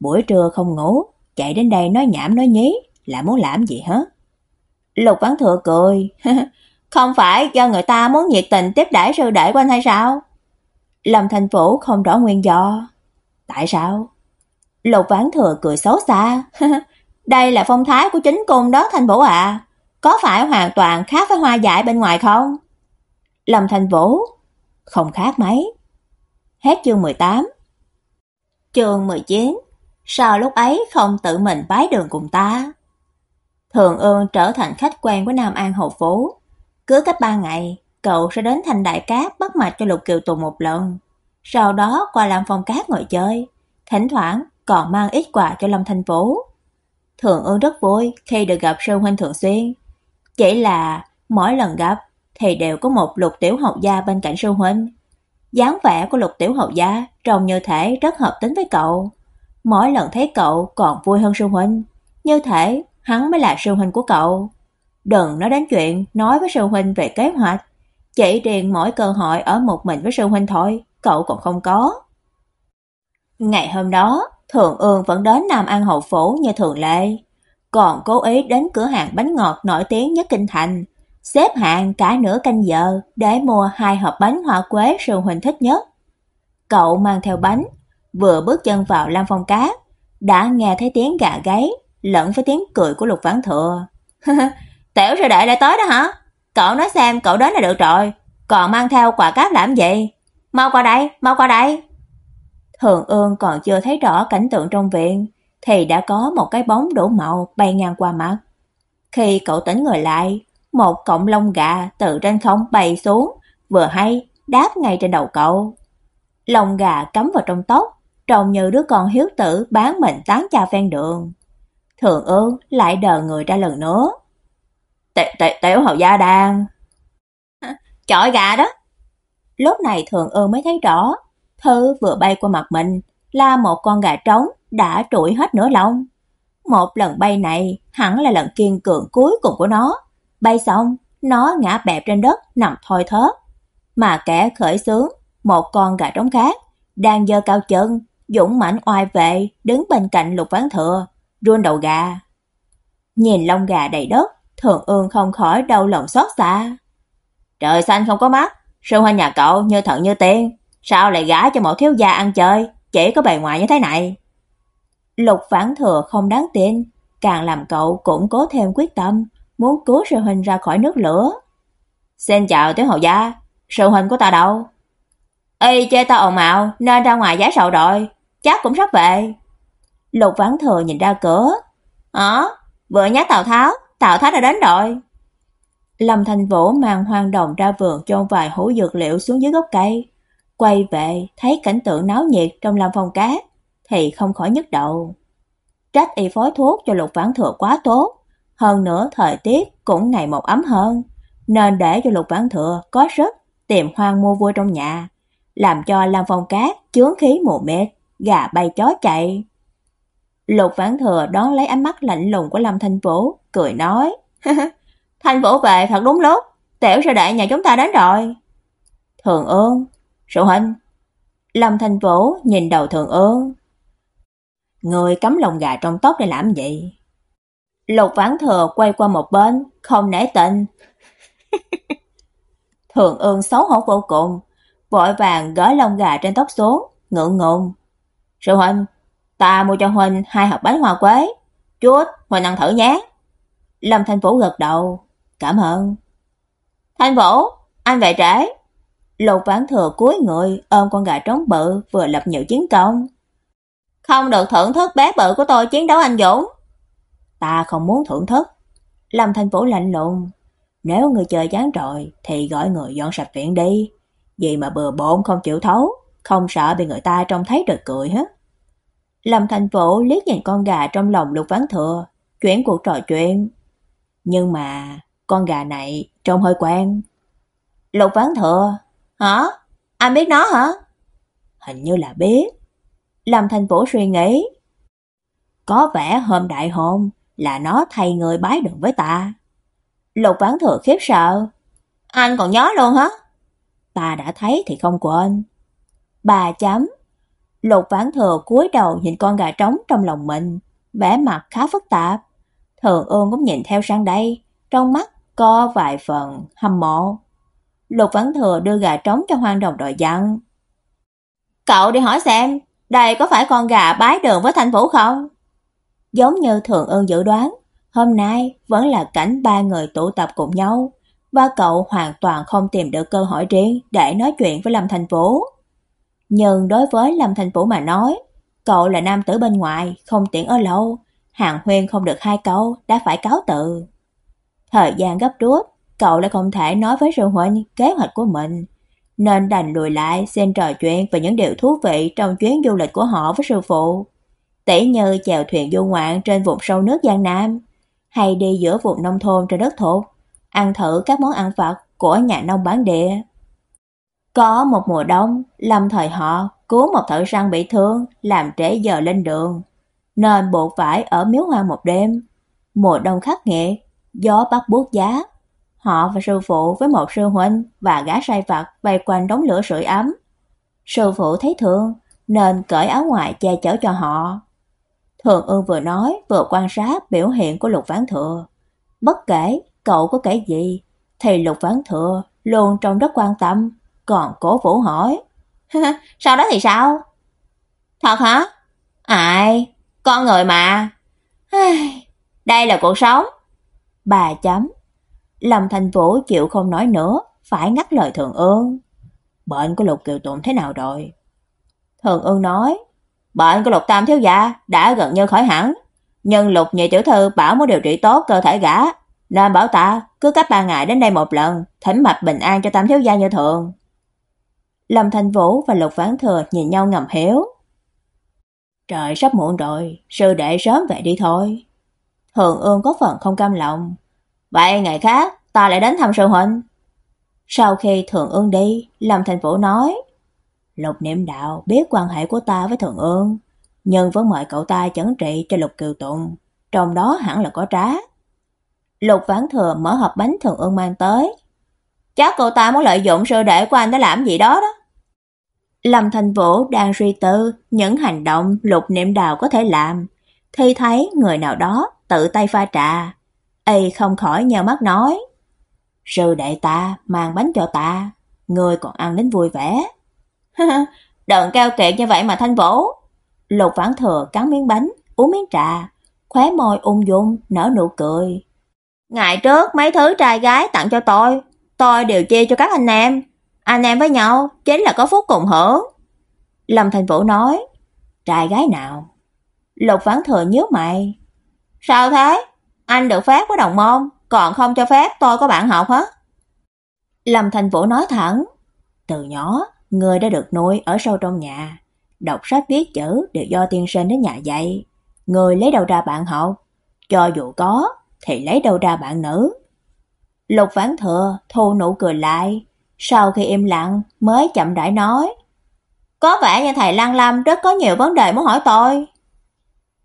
buổi trưa không ngủ, chạy đến đây nói nhảm nói nhí, là muốn làm gì hả? Lục Vãn Thừa cười. Không phải do người ta muốn nhiệt tình tiếp đãi sư đệ của anh hay sao? Lâm Thành Vũ không rõ nguyên do. Tại sao? Lục Vãn Thừa cười xấu xa. Đây là phong thái của chính cung đó Thành Vũ à. Có phải hoàn toàn khác với hoa dại bên ngoài không? Lâm Thành Vũ. Không khác mấy. Hết chương 18. Chương 19. Sao lúc ấy không tự mình bái đường cùng ta? Thường Ương trở thành khách quen của Nam An Hầu Phố. Cứ cách ba ngày, cậu sẽ đến thành Đại Cát bắt mạch cho Lục Kiều Tùng một lần. Sau đó qua làm phòng cát ngồi chơi, thỉnh thoảng còn mang ít quà cho Lâm Thanh Vũ. Thường Ương rất vui khi được gặp sư huynh thường xuyên. Chỉ là mỗi lần gặp thì đều có một Lục Tiểu Hậu gia bên cạnh sư huynh. dáng vẻ của Lục Tiểu Hậu gia trông như thể rất hợp tính với cậu. Mỗi lần thấy cậu còn vui hơn sư huynh, như thể hắn mới là sư huynh của cậu. Đừng nói đến chuyện nói với sư huynh về kế hoạch, chỉ riêng mỗi cơ hội ở một mình với sư huynh thôi, cậu còn không có. Ngày hôm đó, Thường Ương vẫn đến Nam An Hậu Phủ như thường lệ, còn cố ý đến cửa hàng bánh ngọt nổi tiếng nhất kinh thành, xếp hàng cả nửa canh giờ để mua hai hộp bánh hoa quế sư huynh thích nhất. Cậu mang theo bánh, vừa bước chân vào Lam Phong cá đã nghe thấy tiếng gà gáy lẫn với tiếng cười của Lục Vãn Thừa. "Tiểu sư đệ lại tới đó hả? Cậu nói xem cậu đến là được rồi, còn mang theo quà cáp làm gì? Mau qua đây, mau qua đây." Thường Ương còn chưa thấy rõ cảnh tượng trong viện thì đã có một cái bóng đổ màu bay ngang qua mặt. Khi cậu tỉnh người lại, một cọng lông gà từ trên không bay xuống, vừa hay đáp ngay trên đầu cậu. Lông gà cắm vào trong tóc, trông như đứa con hiếu tử bán mình tán cha ven đường. Thường ương lại đờ người ra lần nữa. Tệ tệ tiểu hậu gia đang. Chọi gà đó. Lúc này thường ương mới thấy rõ, thứ vừa bay qua mặt mình là một con gà trống đã trụi hết nửa lông. Một lần bay này hẳn là lần kiên cường cuối cùng của nó. Bay xong, nó ngã bẹp trên đất nằm thoi thớt. Mà kẻ khởi sướng một con gà trống khác, đang giơ cao chân, dũng mãnh oai vệ đứng bên cạnh Lục Vãn Thừa, run đầu gà. Nhìn lông gà đầy đất, Thượng Ương không khỏi đau lòng xót xa. Trời xanh không có mắt, sư huynh nhà cậu như thần như tiên, sao lại gả cho một thiếu gia ăn chơi, chỉ có bề ngoài như thế này. Lục Vãn Thừa không đáng tin, càng làm cậu cũng cố thêm quyết tâm, muốn cứu sư huynh ra khỏi nước lửa. "Xin chào tiểu hầu gia, sư huynh của ta đâu?" "Y chê ta ồn ào nên ra ngoài giá sầu rồi, cháu cũng sắp về." Lục Vãn Thừa nhìn ra cửa. "Hả? vừa nhắc Tào Tháo, Tào Tháo đã đến rồi." Lâm Thành Vũ mang hoang đồng ra vườn chôn vài hũ dược liệu xuống dưới gốc cây, quay về thấy cảnh tượng náo nhiệt trong Lâm Phong Cát thì không khỏi nhức đầu. Trách y phối thuốc cho Lục Vãn Thừa quá tốt, hơn nữa thời tiết cũng ngày một ấm hơn, nên để cho Lục Vãn Thừa có sức tìm hoang mua vui trong nhà, làm cho Lâm Phong Cát chướng khí mù mịt, gà bay chó chạy. Lục Vãn Thừa đón lấy ánh mắt lạnh lùng của Lâm Thanh Vũ, cười nói: "Thanh Vũ về thật đúng lúc, tiểu sư đại nhà chúng ta đến rồi." Thường Ương, "Sư huynh." Lâm Thanh Vũ nhìn đầu Thường Ương. "Người cắm lồng gà trong tóc để làm gì?" Lục Vãn Thừa quay qua một bên, không nể tình. Thường Ương xấu hổ vô cùng, vội vàng gỡ lông gà trên tóc xuống, ngượng ngùng. "Sư huynh, ta mua cho huynh hai hộp bánh hoa quế, chút huynh ăn thử nhé." Lâm Thanh Vũ gật đầu, "Cảm ơn." "Thanh Vũ, anh về trễ." Lục Vãn Thừa cúi người ôm con gà trống bự vừa lập nhiều chiến công. "Không được thưởng thức bé bự của tôi chiến đấu anh dũng." "Ta không muốn thưởng thức." Lâm Thanh Vũ lạnh lùng, "Nếu người chơi chán rồi thì gọi người dọn sạch viện đi, vì mà bừa bộn không chịu thấu, không sợ bị người ta trông thấy rồi cười hết." Lâm thành Vũ liếc nhìn con gà trong lòng Lục Vãn Thừa, chuyển cuộc trò chuyện. Nhưng mà con gà này trông hơi quen. Lục Vãn Thừa, hả? Anh biết nó hả? Hình như là biết. Lâm thành Vũ suy nghĩ. Có vẻ hôm đại hôn là nó thay người bái đường với ta. Lục Vãn Thừa khiếp sợ. Anh còn nhớ luôn hả? Ta đã thấy thì không quên. Bà chấm. Lục Vãn Thừa cúi đầu nhìn con gà trống trong lòng mình, vẻ mặt khá phức tạp. Thường Ương cũng nhìn theo sang đây, trong mắt có vài phần hâm mộ. Lục Vãn Thừa đưa gà trống cho Hoang Đồng đội dặn. "Cậu đi hỏi xem, đây có phải con gà bái đường với Thanh Vũ không?" Giống như thường ơn dự đoán, hôm nay vẫn là cảnh ba người tụ tập cùng nhau, và cậu hoàn toàn không tìm được cơ hội riêng để nói chuyện với Lâm Thành Vũ. Nhưng đối với Lâm Thành Vũ mà nói, cậu là nam tử bên ngoài, không tiện ở lâu, Hàn Huyên không được hai câu đã phải cáo từ. Thời gian gấp rút, cậu lại không thể nói với sư huynh kế hoạch của mình, nên đành lùi lại xem trò chuyện về những điều thú vị trong chuyến du lịch của họ với sư phụ. Tỷ như chèo thuyền du ngoạn trên vùng sâu nước Giang Nam, hay đi giữa vùng nông thôn trên đất thổ, ăn thử các món ăn vặt của nhà nông bản địa. Có một mùa đông, lâm thời họ cứu một thợ săn bị thương, làm trễ giờ lên đường, nên buộc phải ở miếu hoang một đêm. Mùa đông khắc nghiệt, gió bắt buốt giá. Họ và sư phụ với một sư huynh và gã sai vặt vây quanh đống lửa sưởi ấm. Sư phụ thấy thương nên cởi áo ngoài che chở cho họ. Thường Ưng vừa nói vừa quan sát biểu hiện của Lục Vãn Thừa. Bất kể cậu có kể gì thì Lục Vãn Thừa luôn trông rất quan tâm, còn cố vũ hỏi. sau đó thì sao? Thật hả? Ai, con người mà. Đây là cuộc sống. Bà chấm. Lâm Thành Vũ chịu không nói nữa, phải ngắt lời Thường Ương. Bệnh của Lục Kiều Tụng thế nào rồi? Thường Ương nói, bệnh của Lục Tam thiếu gia đã gần như khỏi hẳn, nhưng Lục nhị tiểu thư bảo muốn điều trị tốt cơ thể gã, nên bảo ta cứ cách ba ngày đến đây một lần, thỉnh mạch bình an cho Tam thiếu gia như thường. Lâm Thành Vũ và Lục Vãn Thừa nhìn nhau ngầm hiểu. Trời sắp muộn rồi, sư đệ sớm về đi thôi. Hường Ương có phần không cam lòng. Vậy ngày khác ta lại đến thăm sư huynh. Sau khi Thường Ương đi, Lâm Thành Vũ nói: Lục Niệm Đạo biết quan hệ của ta với Thường Ương, nhưng vẫn mời cậu ta chẩn trị cho Lục Kiều Tụng, trong đó hẳn là có trá. Lục Vãn Thừa mở hộp bánh Thường Ương mang tới. Chắc cậu ta muốn lợi dụng sơ đệ của anh để làm gì đó đó. Lâm Thành Vũ đang suy tư những hành động Lục Niệm Đào có thể làm, thì thấy người nào đó tự tay pha trà. Y không khỏi nheo mắt nói: "Sư đệ ta mang bánh cho ta, người còn ăn đến vui vẻ." Đừng cao kiệt như vậy mà Thanh Vũ. Lục Vãn Thừa cắn miếng bánh, uống miếng trà, khóe môi ung dung nở nụ cười. Ngày trước mấy thứ trai gái tặng cho tôi, tôi đều chia cho các anh em, anh em với nhau chính là có phúc cùng hưởng. Lâm Thành Vũ nói, trai gái nào? Lục Vãn Thừa nhớ mày. Sao thế? Anh được phép với đồng môn, còn không cho phép tôi có bạn học hả? Lâm Thành Vũ nói thẳng, từ nhỏ, người đã được nuôi ở sâu trong nhà, đọc sách viết chữ đều do tiên sinh đến nhà dạy, người lấy đâu ra bạn học, cho dù có thì lấy đâu ra bạn nữ. Lục Vãn Thừa thu nụ cười lại, sau khi im lặng mới chậm rãi nói: "Có vẻ như thầy Lăng Lâm rất có nhiều vấn đề muốn hỏi tôi."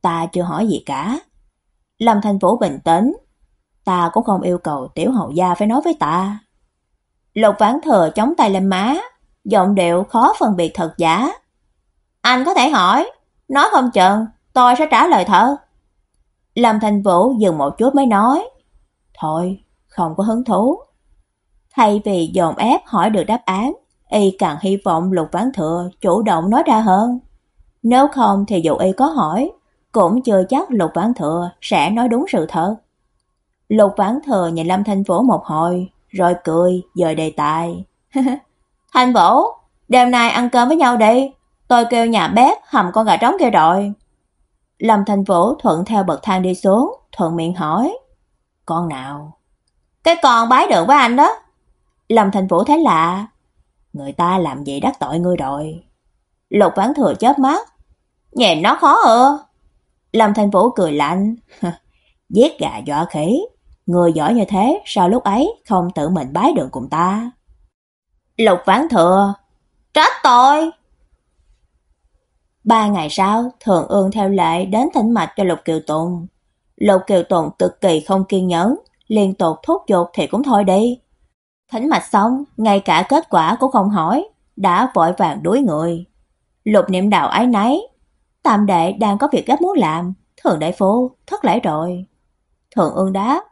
"Ta chưa hỏi gì cả." Lâm Thành Vũ bình tĩnh, "Ta cũng không yêu cầu tiểu hậu gia phải nói với ta." Lục Vãn Thừa chống tay lên má, giọng điệu khó phân biệt thật giả. "Anh có thể hỏi, nói không chừng tôi sẽ trả lời thật." Lâm Thành Vũ dừng một chút mới nói, "Thôi, không có hứng thú." Thay vì dồn ép hỏi được đáp án, y càng hy vọng Lục Vãn Thừa chủ động nói ra hơn. Nếu không thì dù y có hỏi, cũng chưa chắc Lục Vãn Thừa sẽ nói đúng sự thật. Lục Vãn Thừa nhìn Lâm Thanh Vũ một hồi, rồi cười, dời đề tài. Thanh Vũ, đêm nay ăn cơm với nhau đi, tôi kêu nhà bếp hầm con gà trống kia rồi. Lâm Thanh Vũ thuận theo bậc thang đi xuống, thuận miệng hỏi. Con nào? Cái con bái đường với anh đó. Lâm Thành Vũ thấy lạ. Người ta làm gì đắc tội ngươi rồi? Lục Vãn Thừa chớp mắt. Nhìn nó khó ư? Lâm Thành Vũ cười lạnh. Giết gà dọa khỉ. Người giỏi như thế, sao lúc ấy không tự mình bái đường cùng ta? Lục Vãn Thừa. Trách tôi! Ba ngày sau, Thường Ương theo lệ đến thỉnh mạch cho Lục Kiều Tùng. Lục Kiều Tùng cực kỳ không kiên nhẫn, liên tục thúc giục thì cũng thôi đi. Thỉnh mạch xong, ngay cả kết quả cũng không hỏi, đã vội vàng đuổi người. Lục niệm đạo ái náy, tam đệ đang có việc gấp muốn làm, thường đại phu, thất lễ rồi. Thượng ương đáp,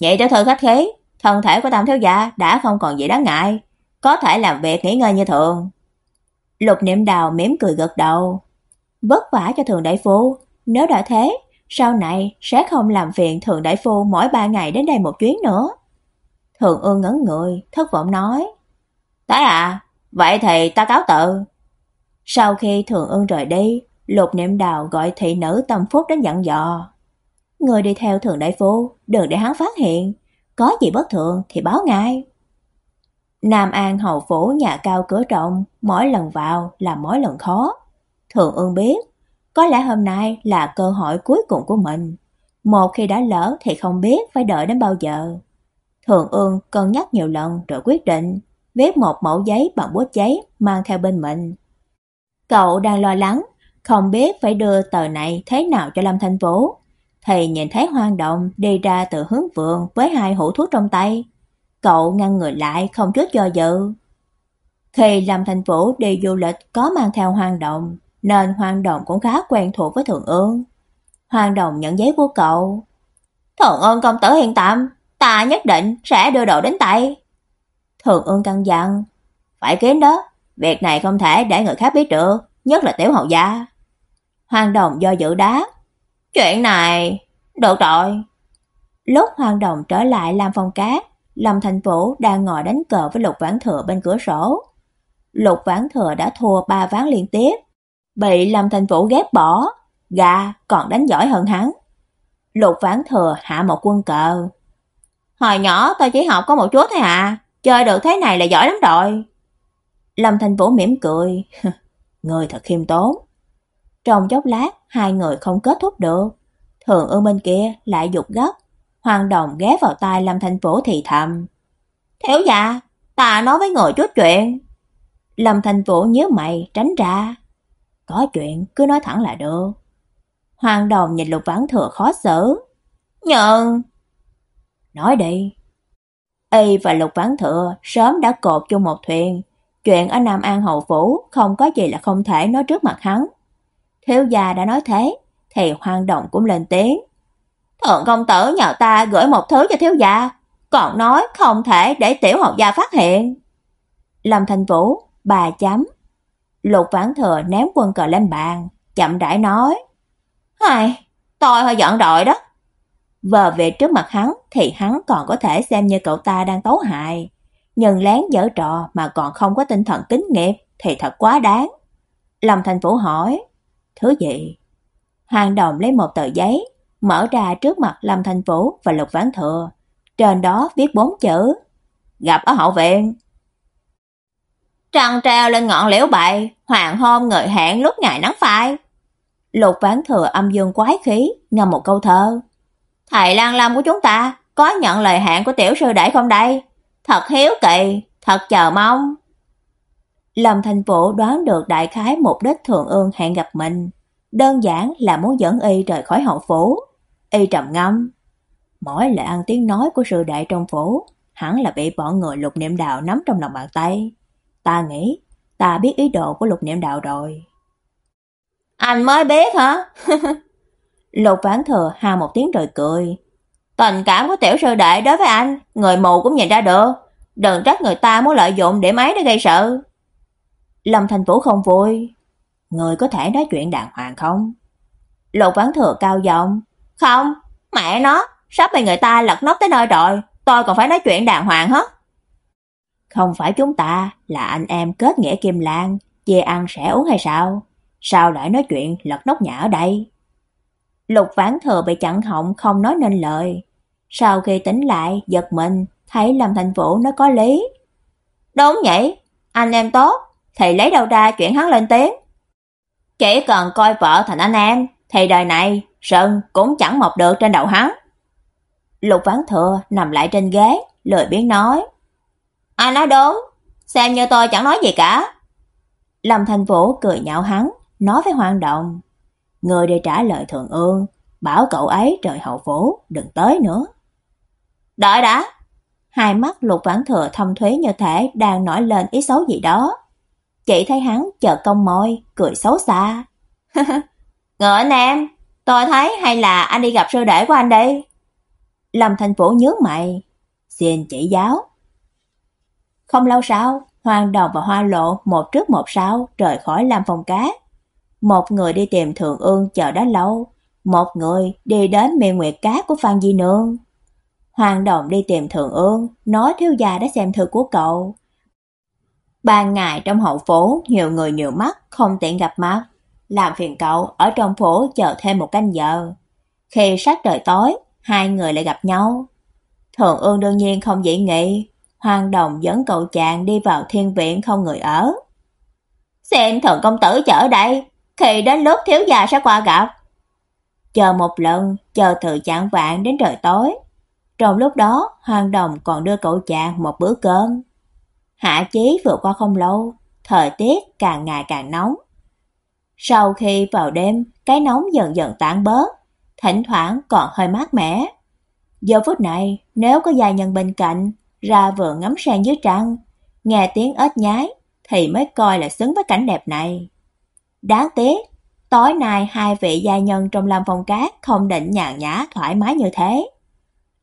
Vậy cho thư khách khí, thân thể của Tam thiếu gia đã không còn gì đáng ngại, có thể làm việc nghỉ ngơi như thường. Lục Niệm Đào mỉm cười gật đầu. Vất vả cho thường đại phu, nếu đã thế, sau này sẽ không làm phiền thường đại phu mỗi ba ngày đến đây một chuyến nữa. Thường Ương ngẩn người, thất vọng nói: "Tái à, vậy thì ta cáo từ." Sau khi Thường Ương rời đi, Lục Niệm Đào gọi thị nữ Tâm Phúc đến dặn dò: "Người đi theo thường đại phu, đừng để hắn phát hiện, có gì bất thường thì báo ngay." Nam An hầu phủ nhà cao cửa rộng, mỗi lần vào là mỗi lần khó. Thường Ương biết, có lẽ hôm nay là cơ hội cuối cùng của mình. Một khi đã lỡ thì không biết phải đợi đến bao giờ. Thường Ương cân nhắc nhiều lần rồi quyết định viết một mẫu giấy bằng bút giấy mang theo bên mình. Cậu đang lo lắng, không biết phải đưa tờ này thế nào cho Lâm Thanh Vũ. Thì nhìn thấy Hoang Động đi ra từ hướng vườn với hai hũ thuốc trong tay. Cậu ngăn người lại không chút do dự. Khi Lâm Thành Vũ đi du lịch có mang theo Hoàng động nên Hoàng Đồng cũng khá quen thuộc với Thượng Ương. Hoàng Đồng nhận giấy của cậu. Thượng Ương công tử hiện tạm, ta nhất định sẽ đưa đồ đến tay. Thượng Ương căn dặn, phải kín đó, việc này không thể để người khác biết được, nhất là tiểu hậu gia. Hoàng Đồng do dự đá. Chuyện này, được rồi. Lúc Hoàng Đồng trở lại làm phòng cát, Lâm Thành Vũ đang ngồi đánh cờ với Lục Vãn Thừa bên cửa sổ. Lục Vãn Thừa đã thua ba ván liên tiếp, bị Lâm Thành Vũ ghét bỏ, gà còn đánh giỏi hơn hắn. Lục Vãn Thừa hạ một quân cờ. Hồi nhỏ tôi chỉ học có một chút thôi à, chơi được thế này là giỏi lắm rồi. Lâm Thành Vũ mỉm cười, người thật khiêm tốn. Trong chốc lát, hai người không kết thúc được. Thường Ưu bên kia lại dục gấp, Hoàng Đồng ghé vào tai Lâm thành Vũ thì thầm. Thiếu gia, ta nói với người chút chuyện. Lâm thành Vũ nhớ mày tránh ra. Có chuyện cứ nói thẳng là được. Hoàng Đồng nhìn Lục Vãn Thừa khó xử. Nhận. Nói đi. Y và Lục Vãn Thừa sớm đã cột chung một thuyền. Chuyện ở Nam An Hậu Phủ không có gì là không thể nói trước mặt hắn. Thiếu gia đã nói thế, thì Hoàng Đồng cũng lên tiếng. Thượng công tử nhờ ta gửi một thứ cho thiếu gia, còn nói không thể để tiểu hậu gia phát hiện. Lâm Thành Vũ, bà chấm. Lục Vãn Thừa ném quân cờ lên bàn, chậm rãi nói: "Hai, tôi hơi giận đội đó." Vờ về trước mặt hắn thì hắn còn có thể xem như cậu ta đang tấu hại, nhưng lén giở trò mà còn không có tinh thần kính nghiệp thì thật quá đáng. Lâm Thành Vũ hỏi: "Thứ gì?" Hoàng Đồng lấy một tờ giấy, mở ra trước mặt Lâm thành Vũ và Lục Vãn Thừa. Trên đó viết bốn chữ: Gặp ở hậu viện. Trăng treo lên ngọn liễu bại, hoàng hôn ngợi hẹn lúc ngày nắng phai. Lục Vãn Thừa âm dương quái khí, ngâm một câu thơ. Thầy Lan Lam của chúng ta có nhận lời hẹn của tiểu sư đệ không đây? Thật hiếu kỳ, thật chờ mong. Lâm Thành Vũ đoán được đại khái mục đích Thường Ương hẹn gặp mình, đơn giản là muốn dẫn y rời khỏi hậu phủ. Y trầm ngâm. Mỗi lời ăn tiếng nói của sư đệ trong phủ, hẳn là bị bọn người lục niệm đạo nắm trong lòng bàn tay. Ta nghĩ, ta biết ý đồ của lục niệm đạo rồi. Anh mới biết hả? lục vãn thừa ha một tiếng rồi cười. Tình cảm của tiểu sư đệ đối với anh, người mù cũng nhìn ra được. Đừng trách người ta muốn lợi dụng để máy để gây sự. Lâm Thành Vũ không vui. Người có thể nói chuyện đàng hoàng không? Lục vãn thừa cao giọng. Không, mẹ nó, sắp bị người ta lật nóc tới nơi rồi, tôi còn phải nói chuyện đàng hoàng hết. Không phải chúng ta là anh em kết nghĩa Kim Lan, về ăn sẽ uống hay sao? Sao lại nói chuyện lật nóc nhà ở đây? Lục Vãn Thừa bị chặn họng không nói nên lời. Sau khi tỉnh lại, giật mình, thấy Lâm Thành Vũ nói có lý. Đúng vậy, anh em tốt, thì lấy đâu ra chuyện hắn lên tiếng. Chỉ cần coi vợ thành anh em, thì đời này Sơn cũng chẳng mọc được trên đầu hắn. Lục Vãn Thừa nằm lại trên ghế, lười biếng nói: Ai nói đúng, xem như tôi chẳng nói gì cả." Lâm Thành Vũ cười nhạo hắn, nói với Hoàng Động: "Người để trả lời Thường Ương, bảo cậu ấy trời hậu phố đừng tới nữa." "Đợi đã." Hai mắt Lục Vãn Thừa thâm thúy như thể đang nổi lên ý xấu gì đó. Chị thấy hắn chợt cong môi, cười xấu xa. "Ngựa anh em, Tôi thấy hay là anh đi gặp sư đệ của anh đi. Lâm Thành Vũ nhớ mày, xin chỉ giáo. Không lâu sau, Hoàng Đồng và Hoa Lộ một trước một sau rời khỏi Lam Phong Cá. Một người đi tìm Thượng Ương chờ đã lâu, một người đi đến miền nguyệt cá của Phan Di Nương. Hoàng Đồng đi tìm Thượng Ương, nói thiếu gia đã xem thư của cậu. Ban ngày trong hậu phố, nhiều người nhiều mắt, không tiện gặp mặt. Làm phiền cậu ở trong phố chờ thêm một canh giờ. Khi sát trời tối, hai người lại gặp nhau. Thượng Ương đương nhiên không dị nghị, Hoàng Đồng dẫn cậu chàng đi vào thiên viện không người ở. Xem thần công tử chở đây, khi đến lúc thiếu gia sẽ qua gặp. Chờ một lần, chờ từ chạng vạn đến trời tối. Trong lúc đó, Hoàng Đồng còn đưa cậu chàng một bữa cơm. Hạ chí vừa qua không lâu, thời tiết càng ngày càng nóng. Sau khi vào đêm, cái nóng dần dần tản bớt, thỉnh thoảng còn hơi mát mẻ. Giờ phút này, nếu có gia nhân bên cạnh, ra vợ ngắm sang dưới trăng, nghe tiếng ếch nhái thì mới coi là xứng với cảnh đẹp này. Đáng tiếc, tối nay hai vị gia nhân trong Lâm Phong Cát không định nhàn nhã thoải mái như thế.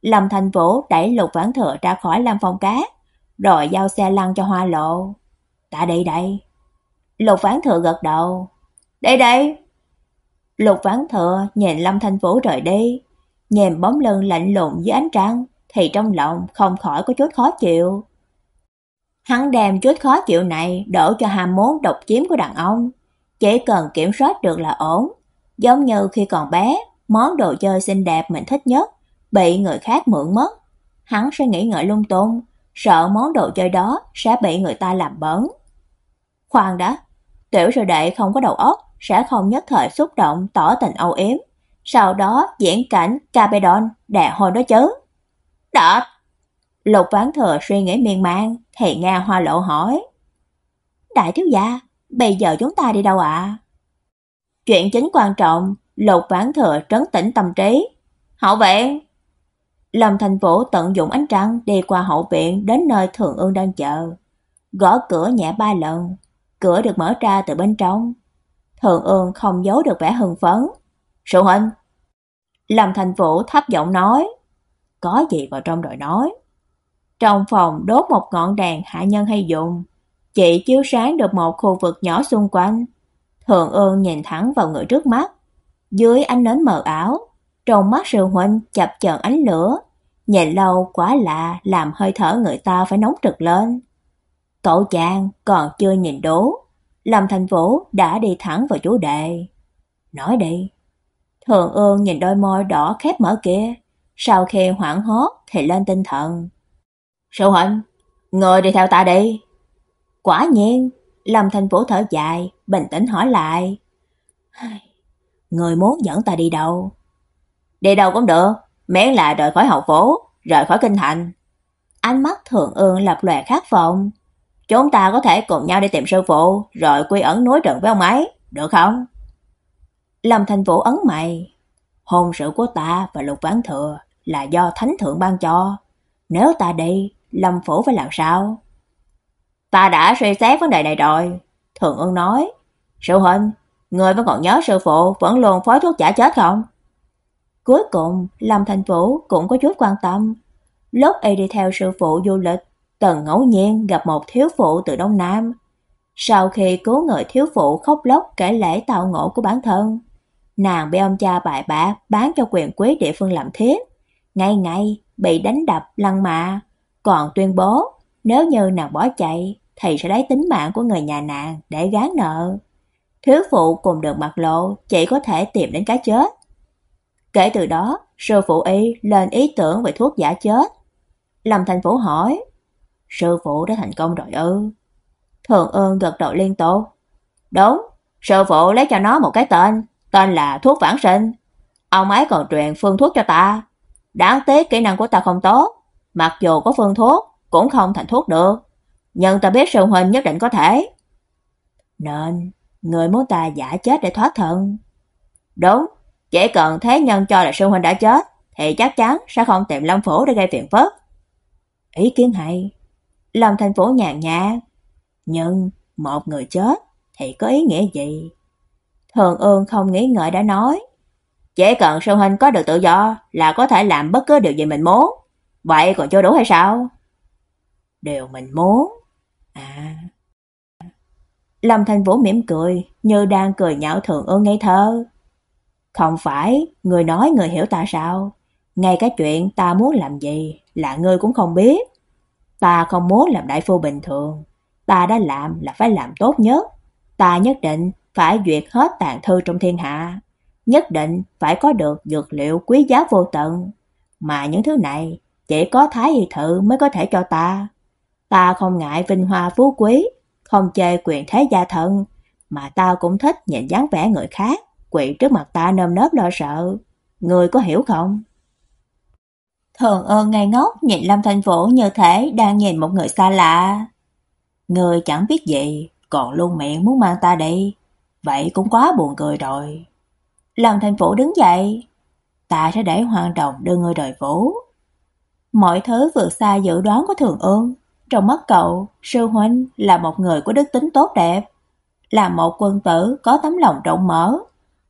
Lâm Thành Vũ đẩy Lục Vãn Thừa ra khỏi Lâm Phong Cát, rồi giao xe lăn cho Hoa Lộ. "Ta đi đây." Lục Vãn Thừa gật đầu. "Đây đây." Lục Vãn Thừa nhìn Lâm Thành Vũ rời đi, nhìn bóng lưng lạnh lùng dưới ánh trăng, thì trong lòng không khỏi có chút khó chịu. Hắn đem chút khó chịu này đổ cho ham muốn độc chiếm của đàn ông, chỉ cần kiểm soát được là ổn. Giống như khi còn bé, món đồ chơi xinh đẹp mình thích nhất bị người khác mượn mất, hắn sẽ nghĩ ngợi lung tung, sợ món đồ chơi đó sẽ bị người ta làm bẩn. Khoan đã, tiểu sư đệ không có đầu óc sẽ không nhất thời xúc động tỏ tình âu yếm, sau đó diễn cảnh Capedon đè hồi đó chứ. Đó. Lục Vãn Thừa suy nghĩ miên man, thì nghe Hoa Lộ hỏi: "Đại thiếu gia, bây giờ chúng ta đi đâu ạ?" Chuyện chính quan trọng, Lục Vãn Thừa trấn tĩnh tâm trí. "Hậu viện." Lâm Thành Vũ tận dụng ánh trăng đi qua hậu viện đến nơi Thường Ương đang chờ, gõ cửa nhẹ ba lần, cửa được mở ra từ bên trong. Thường Ương không giấu được vẻ hưng phấn. "Sư huynh." Lâm Thành Vũ thấp giọng nói, có gì vào trong rồi nói. Trong phòng đốt một ngọn đèn hạ nhân hay dùng, chỉ chiếu sáng được một khu vực nhỏ xung quanh. Thường Ương nhìn thẳng vào người trước mắt, dưới ánh nến mờ ảo, trong mắt sư huynh chập chờn ánh lửa, nhìn lâu quá lạ làm hơi thở người ta phải nóng trực lên. Cậu chàng còn chưa nhìn đố Lâm Thành Vũ đã đi thẳng vào chủ đề. Nói đi. Thường Ương nhìn đôi môi đỏ khép mở kia, sau khi hoảng hốt thì lên tinh thần. Sư huynh, ngồi đi theo ta đi. Quả nhiên, Lâm Thành Vũ thở dài, bình tĩnh hỏi lại. Người muốn dẫn ta đi đâu? Đi đâu cũng được, miễn là rời khỏi hậu phố, rời khỏi kinh thành. Ánh mắt thường ương lập lòe khát vọng. Chúng ta có thể cùng nhau đi tìm sư phụ, rồi quy ẩn núi trận với ông ấy, được không? Lâm Thành Vũ ấn mày. Hôn sự của ta và Lục Vãn Thừa là do thánh thượng ban cho. Nếu ta đi, Lâm phủ phải làm sao? Ta đã suy xét vấn đề này rồi, Thường Ân nói. Sư huynh, người vẫn còn nhớ sư phụ vẫn luôn phối thuốc giả chết không? Cuối cùng, Lâm Thành Vũ cũng có chút quan tâm. Lúc y đi theo sư phụ du lịch, tần ngẫu nhiên gặp một thiếu phụ từ Đông Nam. Sau khi cứu người thiếu phụ khóc lóc kể lễ tạo ngộ của bản thân, nàng bị ông cha bại bạc bán cho quyền quý địa phương làm thiếp ngày ngày bị đánh đập lăng mạ, còn tuyên bố nếu như nàng bỏ chạy thì sẽ lấy tính mạng của người nhà nàng để gán nợ. Thiếu phụ cùng được mặt lộ chỉ có thể tìm đến cái chết. Kể từ đó, sư phụ y lên ý tưởng về thuốc giả chết. Lâm Thành Vũ hỏi, sư phụ đã thành công rồi ư? Thường ơn gật đầu liên tục. Đúng, sư phụ lấy cho nó một cái tên, tên là thuốc vãng sinh. Ông ấy còn truyền phương thuốc cho ta, Đáng tiếc kỹ năng của ta không tốt, mặc dù có phương thuốc cũng không thành thuốc được, nhưng ta biết sư huynh nhất định có thể. Nên, người muốn ta giả chết để thoát thân. Đúng, chỉ cần thế nhân cho là sư huynh đã chết, thì chắc chắn sẽ không tìm Lâm phủ để gây phiền phức. Ý kiến hay. Lâm thành phố nhàn nhạt, nhưng một người chết thì có ý nghĩa gì? Thường Ương không nghĩ ngợi đã nói, chỉ cần sư huynh có được tự do là có thể làm bất cứ điều gì mình muốn. Vậy còn chưa đủ hay sao? Điều mình muốn. À. Lâm thành Vũ mỉm cười, như đang cười nhạo thường ơn ngây thơ. Không phải, người nói người hiểu ta sao? Ngay cái chuyện ta muốn làm gì là ngươi cũng không biết. Ta không muốn làm đại phu bình thường, ta đã làm là phải làm tốt nhất. Ta nhất định phải duyệt hết tàn thư trong thiên hạ, nhất định phải có được dược liệu quý giá vô tận, mà những thứ này chỉ có Thái y thự mới có thể cho ta. Ta không ngại vinh hoa phú quý, không chê quyền thế gia thân, mà ta cũng thích nhìn dáng vẻ người khác quỳ trước mặt ta nơm nớp lo sợ. Người có hiểu không? Thường ơn ngây ngốc nhìn Lâm Thanh Vũ như thể đang nhìn một người xa lạ. Người chẳng biết gì, còn luôn miệng muốn mang ta đi. Vậy cũng quá buồn cười rồi. Lâm thành Vũ đứng dậy. Ta sẽ để hoàng đồng đưa người đời vũ. Mọi thứ vượt xa dự đoán của Thường ương. Trong mắt cậu, sư huynh là một người có đức tính tốt đẹp. Là một quân tử có tấm lòng rộng mở.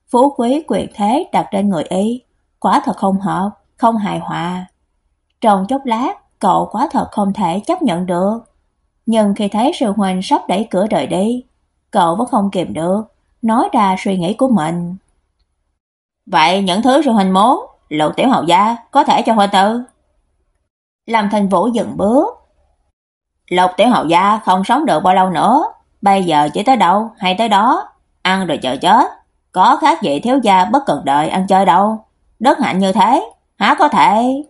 Phú quý quyền thế đặt trên người y. Quả thật không hợp, không hài hòa. Trong chốc lát, cậu quá thật không thể chấp nhận được. Nhưng khi thấy sư huynh sắp đẩy cửa rời đi, cậu vẫn không kìm được, nói ra suy nghĩ của mình. Vậy những thứ sư huynh muốn, Lục Tiểu Hậu gia có thể cho huynh tư. Lâm Thành Vũ dừng bước. Lục Tiểu Hậu gia không sống được bao lâu nữa, bây giờ chỉ tới đâu hay tới đó, ăn rồi chờ chết, có khác gì thiếu gia bất cần đợi ăn chơi đâu. Đất hạnh như thế, há có thể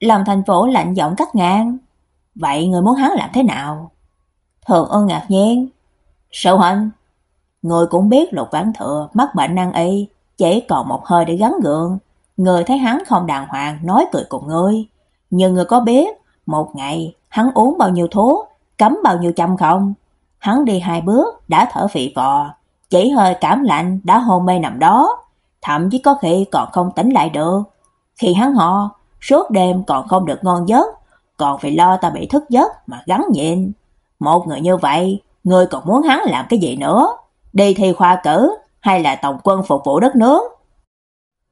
Lâm Thành Vũ lạnh giọng cắt ngang. Vậy người muốn hắn làm thế nào? Thường ơn ngạc nhiên. Sư huynh, người cũng biết lục vãn thừa mắc bệnh năng y, chỉ còn một hơi để gắn gượng. Người thấy hắn không đàng hoàng nói cười cùng ngươi. Nhưng người có biết, một ngày hắn uống bao nhiêu thuốc, cấm bao nhiêu châm không? Hắn đi hai bước đã thở phì phò, chỉ hơi cảm lạnh đã hôn mê nằm đó, thậm chí có khi còn không tỉnh lại được. Khi hắn ho, suốt đêm còn không được ngon giấc, còn phải lo ta bị thức giấc mà gắn nhịn. Một người như vậy, ngươi còn muốn hắn làm cái gì nữa? Đi thi khoa cử hay là tổng quân phục vụ đất nước?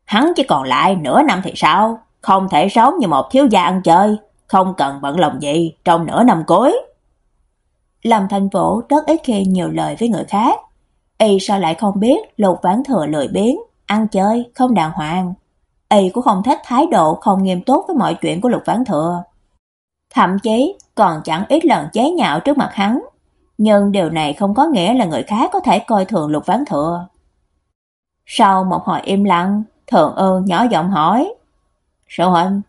Hắn chỉ còn lại nửa năm thì sao? Không thể sống như một thiếu gia ăn chơi, không cần bận lòng gì trong nửa năm cuối. Lâm Thành Vũ rất ít khi nhiều lời với người khác. Y sao lại không biết Lục Vãn Thừa lười biếng, ăn chơi, không đàng hoàng, y cũng không thích thái độ không nghiêm túc với mọi chuyện của Lục Vãn Thừa. Thậm chí còn chẳng ít lần chế nhạo trước mặt hắn, nhưng điều này không có nghĩa là người khác có thể coi thường Lục Vãn Thừa. Sau một hồi im lặng, Thường Ương nhỏ giọng hỏi: "Sư huynh,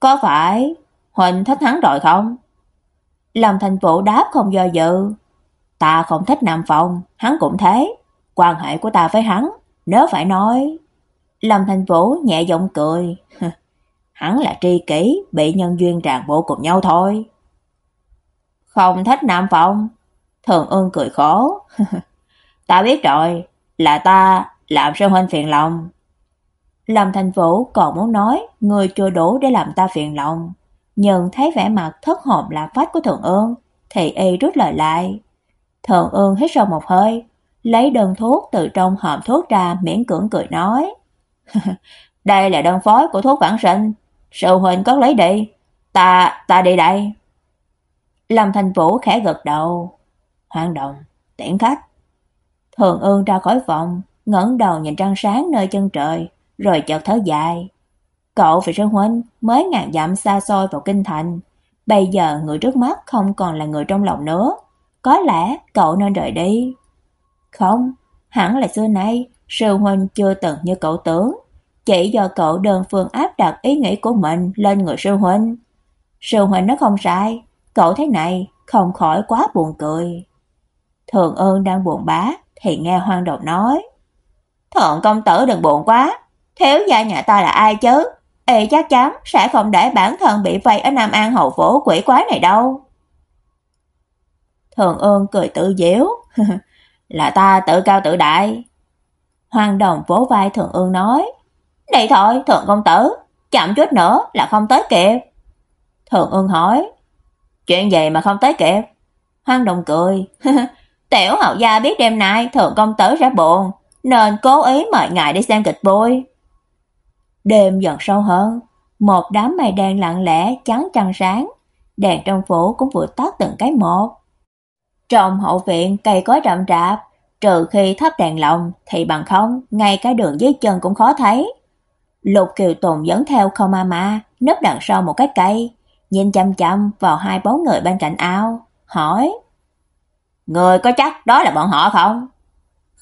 có phải huynh thích hắn rồi không?" Lâm Thành Vũ đáp không do dự: "Ta không thích Nam Phong, hắn cũng thế, quan hệ của ta với hắn, nếu phải nói, Lâm Thành Vũ nhẹ giọng cười. Hắn là tri kỷ, bị nhân duyên ràng buộc cùng nhau thôi. Không thích Nam Phong. Thường ương cười khổ. ta biết rồi, là ta làm sao huynh phiền lòng. Lâm Thành Vũ còn muốn nói người chưa đủ để làm ta phiền lòng, nhưng thấy vẻ mặt thất hồn lạc phách của thượng Ương thì y rút lời lại. thượng Ương hít sâu một hơi, lấy đơn thuốc từ trong hòm thuốc ra miễn cưỡng cười nói: đây là đơn phối của thuốc vãng sinh, sư huynh có lấy đi, ta ta đi đây. Lâm Thành Vũ khẽ gật đầu. Hoang động, tiễn khách. Thường Ương ra khỏi phòng, ngẩng đầu nhìn trăng sáng nơi chân trời, rồi chợt thở dài. Cậu phải sư huynh mới ngàn dặm xa xôi vào kinh thành, bây giờ người trước mắt không còn là người trong lòng nữa, có lẽ cậu nên rời đi. Không, hẳn là xưa nay Sư huynh chưa từng như cậu tưởng, chỉ do cậu đơn phương áp đặt ý nghĩ của mình lên người sư huynh. Sư huynh nó không sai, cậu thế này không khỏi quá buồn cười. Thường ơn đang buồn bã thì nghe hoang đầu nói. Thượng công tử đừng buồn quá, thiếu gia nhà ta là ai chứ? Ê chắc chắn sẽ không để bản thân bị vây ở Nam An hậu phố quỷ quái này đâu. Thường ơn cười tự giễu là ta tự cao tự đại, Hoàng Đồng vỗ vai Thượng Ương nói, "Đi thôi, Thượng công tử, chậm chút nữa là không tới kịp." Thượng Ương hỏi, "Chuyện gì mà không tới kịp?" Hoàng Đồng cười, "Tiểu hậu gia biết đêm nay Thượng công tử sẽ buồn, nên cố ý mời ngài đi xem kịch vui." Đêm dần sâu hơn, một đám mây đen lặng lẽ trắng trăng sáng, đèn trong phủ cũng vừa tắt từng cái một. Trong hậu viện cây cối rậm rạp, trừ khi thắp đèn lồng thì bằng không, ngay cái đường dưới chân cũng khó thấy. Lục Kiều Tùng dẫn theo Khâu ma nấp đằng sau một cái cây, nhìn chăm chăm vào hai bóng người bên cạnh ao, hỏi: "Người có chắc đó là bọn họ không?"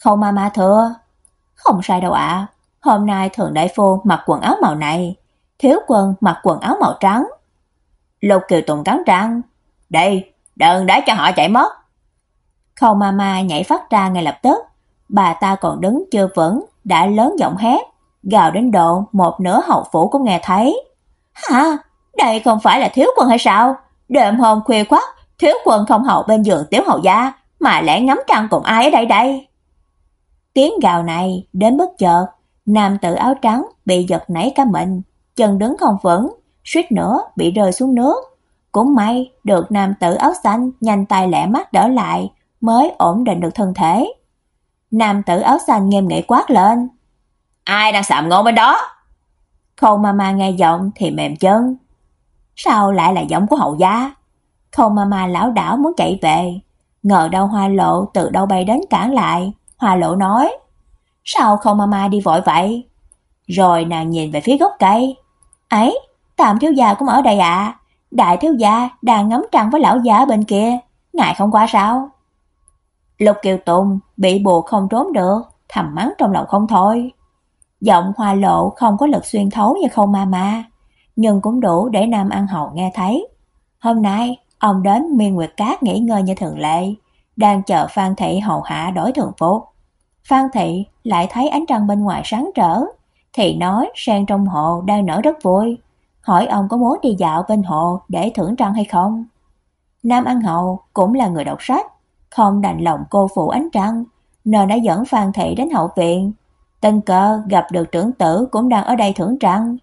Khâu Mama thưa: "Không sai đâu ạ, hôm nay thường đại phu mặc quần áo màu này, thiếu quân mặc quần áo màu trắng." Lục Kiều Tùng cắn răng: "Đây, đừng để cho họ chạy mất." Khâu Mama nhảy phát ra ngay lập tức, bà ta còn đứng chưa vững đã lớn giọng hét, gào đến độ một nửa hậu phủ cũng nghe thấy. "Hả? Đây không phải là thiếu quân hay sao? Đêm hôm khuya khoắt, thiếu quân không hậu bên giường tiểu hậu gia, mà lẽ ngắm trăng cùng ai ở đây đây?" Tiếng gào này đến bất chợt, nam tử áo trắng bị giật nảy cả mình, chân đứng không vững, suýt nữa bị rơi xuống nước. Cũng may được nam tử áo xanh nhanh tay lẹ mắt đỡ lại, mới ổn định được thân thể. Nam tử áo xanh nghiêm nghị quát lên. Ai đang sạm ngôn bên đó? Khâu Mama nghe giọng thì mềm chân. Sao lại là giọng của hậu gia? Khâu Mama lão đảo muốn chạy về, ngờ đâu Hoa Lộ từ đâu bay đến cản lại, Hoa Lộ nói: "Sao không Mama đi vội vậy?" Rồi nàng nhìn về phía gốc cây. "Ấy, Tam thiếu gia cũng ở đây à? Đại thiếu gia đang ngắm trăng với lão gia bên kia, ngài không qua sao?" Lục Kiều Tùng bị buộc không trốn được, thầm mắng trong lòng không thôi. Giọng hoa lộ không có lực xuyên thấu như khâu ma ma, nhưng cũng đủ để Nam An Hầu nghe thấy. Hôm nay, ông đến miên nguyệt cát nghỉ ngơi như thường lệ, đang chờ Phan Thị hầu hạ đổi thường phục. Phan Thị lại thấy ánh trăng bên ngoài sáng rỡ, thì nói sen trong hồ đang nở rất vui, hỏi ông có muốn đi dạo bên hồ để thưởng trăng hay không. Nam An Hầu cũng là người đọc sách, không đành lòng cô phụ ánh trăng, nên đã dẫn Phan Thị đến hậu viện. Tình cờ gặp được trưởng tử cũng đang ở đây thưởng trăng.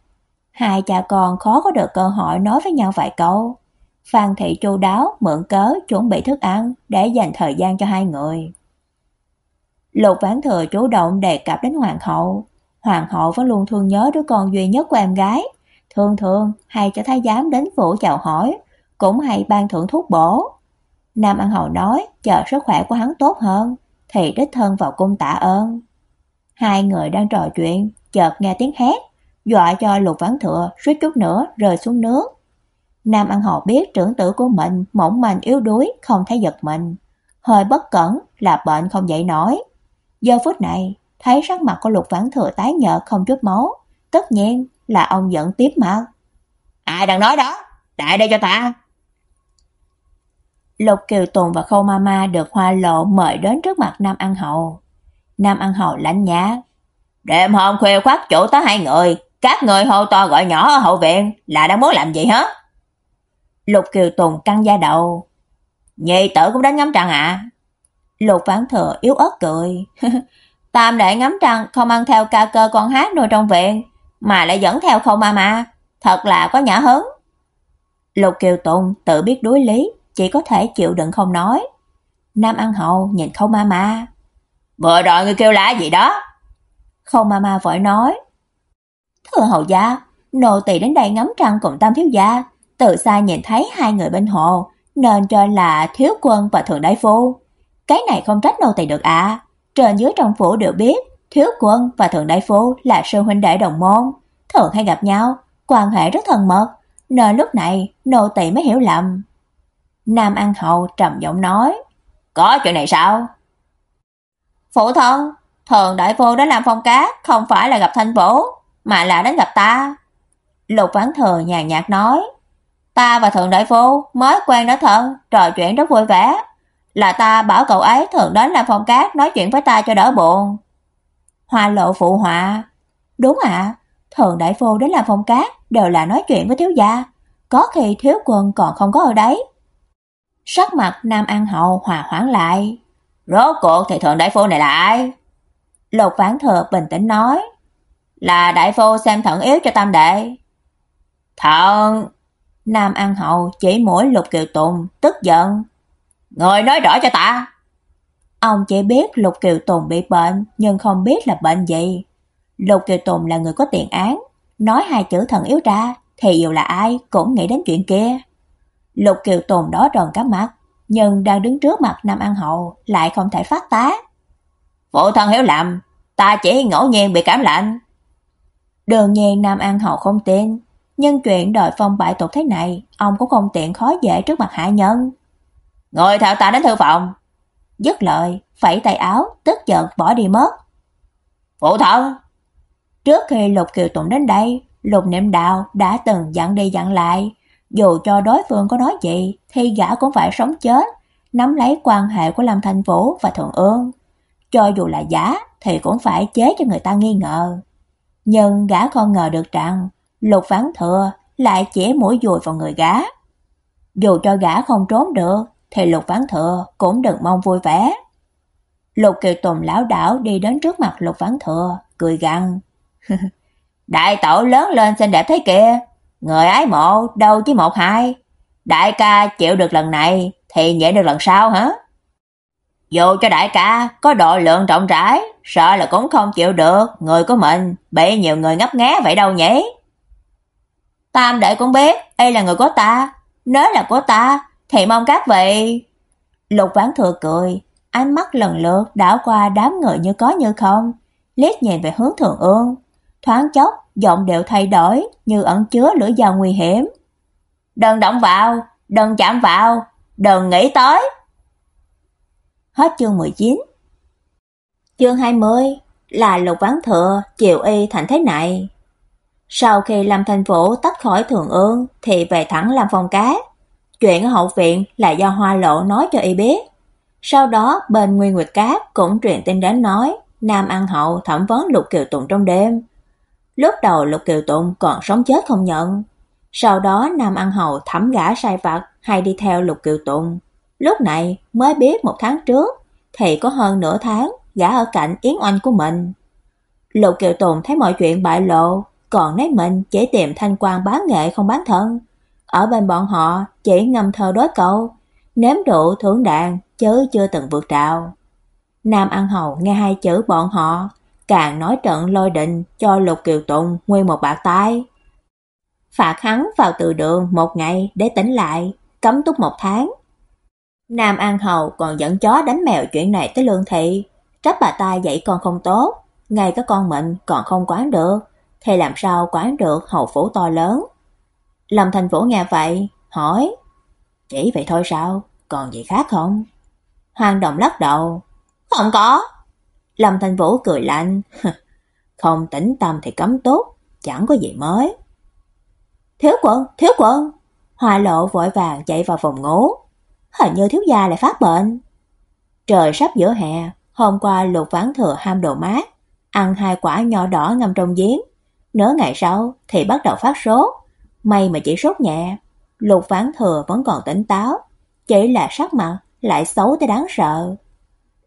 Hai cha con khó có được cơ hội nói với nhau vài câu. Phan Thị chu đáo mượn cớ chuẩn bị thức ăn để dành thời gian cho hai người. Lục Vãn Thừa chủ động đề cập đến hoàng hậu. Hoàng hậu vẫn luôn thương nhớ đứa con duy nhất của em gái. Thường thường hay cho thái giám đến phủ chào hỏi, cũng hay ban thưởng thuốc bổ. Nam An Hầu nói chờ sức khỏe của hắn tốt hơn, thì đích thân vào cung tạ ơn. Hai người đang trò chuyện, chợt nghe tiếng hét, dọa cho Lục Vãn Thừa suýt chút nữa rơi xuống nước. Nam An Hầu biết trưởng tử của mình mỏng manh yếu đuối, không thấy giật mình, hơi bất cẩn là bệnh không dậy nổi. Giờ phút này, thấy sắc mặt của Lục Vãn Thừa tái nhợt không chút máu, tất nhiên là ông giận tiếp mặt. Ai đang nói đó? Đại đây cho ta. Lục Kiều Tùng và Khâu Mama được Hoa Lộ mời đến trước mặt Nam An Hậu. Nam An Hậu lạnh nhạt, "Đêm hôm khuya khoắt chủ tới hai người, các người hô to gọi nhỏ ở hậu viện là đang muốn làm gì hả?" Lục Kiều Tùng căng da đầu, "Nhị tử cũng đến ngắm trăng à?" Lục Vãn Thừa yếu ớt cười. Tam đệ ngắm trăng không mang theo ca cơ con hát nuôi trong viện, mà lại dẫn theo Khâu ma, thật là có nhã hứng. Lục Kiều Tùng tự biết đối lý, chỉ có thể chịu đựng không nói. Nam An Hậu nhìn Khâu ma. Vừa rồi người kêu lá gì đó? Khâu ma vội nói. Thưa hậu gia, nô tỳ đến đây ngắm trăng cùng Tam thiếu gia, từ xa nhìn thấy hai người bên hồ, nên cho là thiếu quân và thượng đại phu. Cái này không trách nô tỳ được ạ. À. Trên dưới trong phủ đều biết, thiếu quân và thượng đại phu là sư huynh đệ đồng môn, thường hay gặp nhau, quan hệ rất thân mật, nên lúc này nô tỳ mới hiểu lầm. Nam An Hậu trầm giọng nói, "Có chuyện này sao?" "Phụ thân, thường đại phu đến làm phong cát, không phải là gặp Thanh Vũ, mà là đến gặp ta." Lục Vãn Thừa nhàn nhạt nói, "Ta và thượng đại phu mới quen đó thân, trò chuyện rất vui vẻ, là ta bảo cậu ấy thường đến làm phong cát nói chuyện với ta cho đỡ buồn." Hoa Lộ phụ họa, "Đúng ạ, à, thường đại phu đến làm phong cát đều là nói chuyện với thiếu gia, có khi thiếu quân còn không có ở đấy." Sắc mặt Nam An Hậu hòa hoãn lại. Rốt cuộc thì thượng đại phu này là ai? Lục Vãn Thừa bình tĩnh nói. Là đại phu xem thận yếu cho tam đệ. Thận! Nam An Hậu chỉ mũi Lục Kiều Tùng, tức giận. Người nói rõ cho ta. Ông chỉ biết Lục Kiều Tùng bị bệnh, nhưng không biết là bệnh gì. Lục Kiều Tùng là người có tiền án, nói hai chữ thần yếu ra thì dù là ai cũng nghĩ đến chuyện kia. Lục Kiều Tùng đó tròn cả mắt, nhưng đang đứng trước mặt Nam An Hậu lại không thể phát tá. Phụ thân hiểu lầm, ta chỉ ngẫu nhiên bị cảm lạnh. Đương nhiên Nam An Hậu không tin, nhưng chuyện đợi phong bại tục thế này, ông cũng không tiện khó dễ trước mặt hạ nhân. Ngồi thảo tạ đến thư phòng. Dứt lời, phẩy tay áo, tức giận bỏ đi mất. Phụ thân! Trước khi Lục Kiều Tụng đến đây, Lục Niệm Đạo đã từng dặn đi dặn lại, dù cho đối phương có nói gì thì gã cũng phải sống chết, nắm lấy quan hệ của Lâm Thành Vũ và Thượng Ương. Cho dù là giả thì cũng phải chế cho người ta nghi ngờ. Nhưng gã không ngờ được rằng Lục Vãn Thừa lại chẻ mũi dùi vào người gã. Dù cho gã không trốn được thì Lục Vãn Thừa cũng đừng mong vui vẻ. Lục Kiều Tùng lão đảo đi đến trước mặt Lục Vãn Thừa, cười gằn. Đại tổ lớn lên xinh đẹp thế kia, người ái mộ đâu chỉ một hai. Đại ca chịu được lần này thì nhẹ được lần sau hả? Dù cho đại ca có độ lượng rộng rãi, sợ là cũng không chịu được người của mình bị nhiều người ngấp nghé vậy đâu nhỉ? Tam đại con bé, đây là người của ta, nếu là của ta thì mong các vị. Lục Vãn Thừa cười, ánh mắt lần lượt đảo qua đám người như có như không, liếc nhìn về hướng Thường Ương, thoáng chốc giọng đều thay đổi như ẩn chứa lửa già nguy hiểm. "Đừng động vào, đừng chạm vào, đừng nghĩ tới." Hết chương 19. Chương 20 là Lục Vãn Thừa chiều y thành thế này. Sau khi Lâm Thành Vũ tách khỏi Thường Ương thì về thẳng làm phòng cá. Chuyện ở hậu viện là do Hoa Lộ nói cho y biết. Sau đó bên Nguyên Nguyệt Cát cũng truyền tin đến nói Nam An Hậu thẩm vấn Lục Kiều Tùng trong đêm. Lúc đầu Lục Kiều Tùng còn sống chết không nhận. Sau đó Nam An Hậu thẩm gã sai vặt hay đi theo Lục Kiều Tùng. Lúc này mới biết một tháng trước thì có hơn nửa tháng gã ở cạnh Yến Oanh của mình. Lục Kiều Tùng thấy mọi chuyện bại lộ, còn nói mình chỉ tìm thanh quan bán nghệ không bán thân. Ở bên bọn họ chỉ ngâm thơ đối câu, nếm rượu thưởng đàn chứ chưa từng vượt trào. Nam An Hầu nghe hai chữ bọn họ, càng nói trận lôi định cho Lục Kiều Tùng nguyên một bạc tay. Phạt hắn vào từ đường một ngày để tỉnh lại, cấm túc một tháng. Nam An Hầu còn dẫn chó đánh mèo chuyện này tới lương thị, trách bà ta dạy con không tốt, ngay cả con mình còn không quán được, thì làm sao quán được hầu phủ to lớn. Lâm Thành Vũ nghe vậy, hỏi, chỉ vậy thôi sao, còn gì khác không? Hoàng Đồng lắc đầu, không có. Lâm Thành Vũ cười lạnh, không tĩnh tâm thì cấm tốt, chẳng có gì mới. Thiếu quân, thiếu quân. Hoa lộ vội vàng chạy vào phòng ngủ. Hình như thiếu gia lại phát bệnh. Trời sắp giữa hè, hôm qua lục Vãn thừa ham đồ mát, ăn hai quả nho đỏ ngâm trong giếng. Nửa ngày sau thì bắt đầu phát sốt. May mà chỉ sốt nhẹ, lục Vãn thừa vẫn còn tỉnh táo, chỉ là sắc mặt lại xấu tới đáng sợ.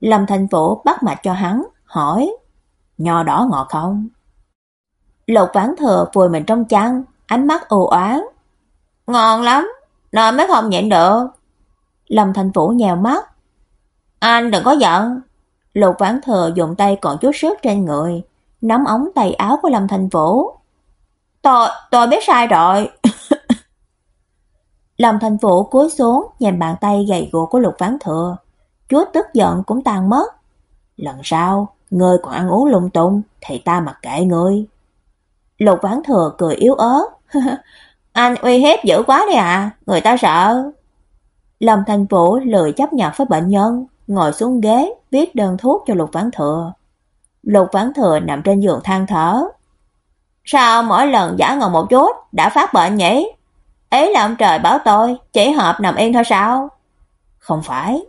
Lâm Thành Vũ bắt mạch cho hắn, hỏi, nho đỏ ngọt không? Lục Vãn thừa vùi mình trong chăn, ánh mắt u oán. Ngon lắm, nên mới không nhịn được. Lâm Thành Vũ nhèo mắt. Anh đừng có giận. Lục Vãn thừa dùng tay còn chút sức trên người, nắm ống tay áo của Lâm Thành Vũ. Tôi, tôi biết sai rồi. Lâm Thành Vũ cúi xuống nhìn bàn tay gầy gò của Lục Vãn Thừa, chút tức giận cũng tan mất. Lần sau, ngươi còn ăn uống lung tung thì ta mặc kệ ngươi. Lục Vãn Thừa cười yếu ớt. Anh uy hiếp dữ quá đi à, người ta sợ. Lâm Thành Vũ lười chấp nhận với bệnh nhân, ngồi xuống ghế viết đơn thuốc cho Lục Vãn Thừa. Lục Vãn Thừa nằm trên giường than thở. Sao mỗi lần giả ngồi một chút đã phát bệnh nhỉ? Ấy là ông trời bảo tôi chỉ hợp nằm yên thôi sao? Không phải.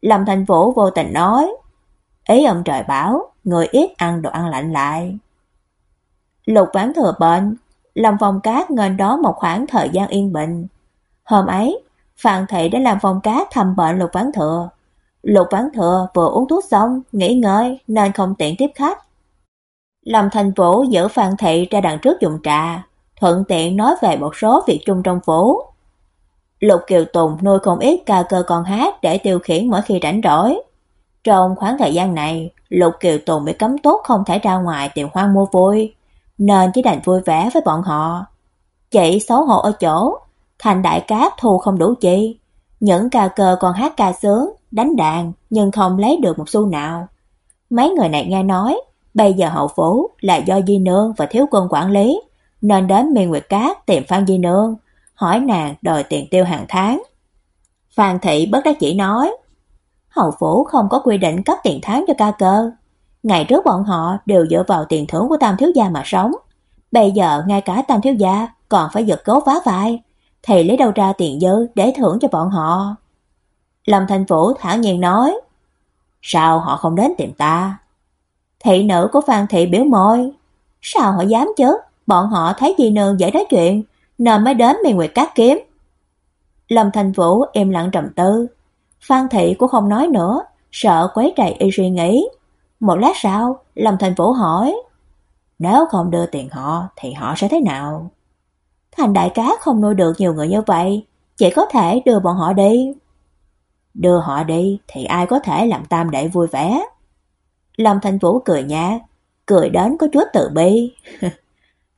Lâm Thành Vũ vô tình nói. Ấy ông trời bảo người ít ăn đồ ăn lạnh lại. Lục vãn thừa bệnh, Lâm Phong Cát ngần đó một khoảng thời gian yên bình. Hôm ấy, Phan Thị đã làm Phong Cát thăm bệnh Lục Vãn Thừa. Lục Vãn Thừa vừa uống thuốc xong, nghỉ ngơi nên không tiện tiếp khách. Lâm Thành Vũ giữ Phan Thị ra đằng trước dùng trà, thuận tiện nói về một số việc chung trong phố. Lục Kiều Tùng nuôi không ít ca cơ con hát để tiêu khiển mỗi khi rảnh rỗi. Trong khoảng thời gian này, Lục Kiều Tùng bị cấm tốt không thể ra ngoài tìm hoang mua vui. nên chỉ đành vui vẻ với bọn họ. Chỉ xấu hổ ở chỗ, thành đại cát thu không đủ chi, những ca cơ còn hát ca sướng, đánh đàn nhưng không lấy được một xu nào. Mấy người này nghe nói, bây giờ hậu phố là do Di Nương và thiếu quân quản lý, nên đến miền Nguyệt Cát tìm Phan Di Nương, hỏi nàng đòi tiền tiêu hàng tháng. Phan Thị bất đắc chỉ nói, hậu phủ không có quy định cấp tiền tháng cho ca cơ. Ngày trước bọn họ đều dựa vào tiền thưởng của tam thiếu gia mà sống. Bây giờ ngay cả tam thiếu gia còn phải giật cố vá vai, thì lấy đâu ra tiền dư để thưởng cho bọn họ. Lâm Thành Vũ thản nhiên nói, sao họ không đến tìm ta? Thị nữ của Phan Thị biểu môi, sao họ dám chứ, bọn họ thấy dì nương dễ nói chuyện, nên mới đến miền Nguyệt Cát kiếm. Lâm Thành Vũ im lặng trầm tư, Phan Thị cũng không nói nữa, sợ quấy rầy y suy nghĩ. Một lát sau, Lâm Thành Vũ hỏi, nếu không đưa tiền họ thì họ sẽ thế nào? Thành đại cá không nuôi được nhiều người như vậy, chỉ có thể đưa bọn họ đi. Đưa họ đi thì ai có thể làm tam đệ vui vẻ. Lâm Thành Vũ cười nhạt, cười đến có chút tự bi.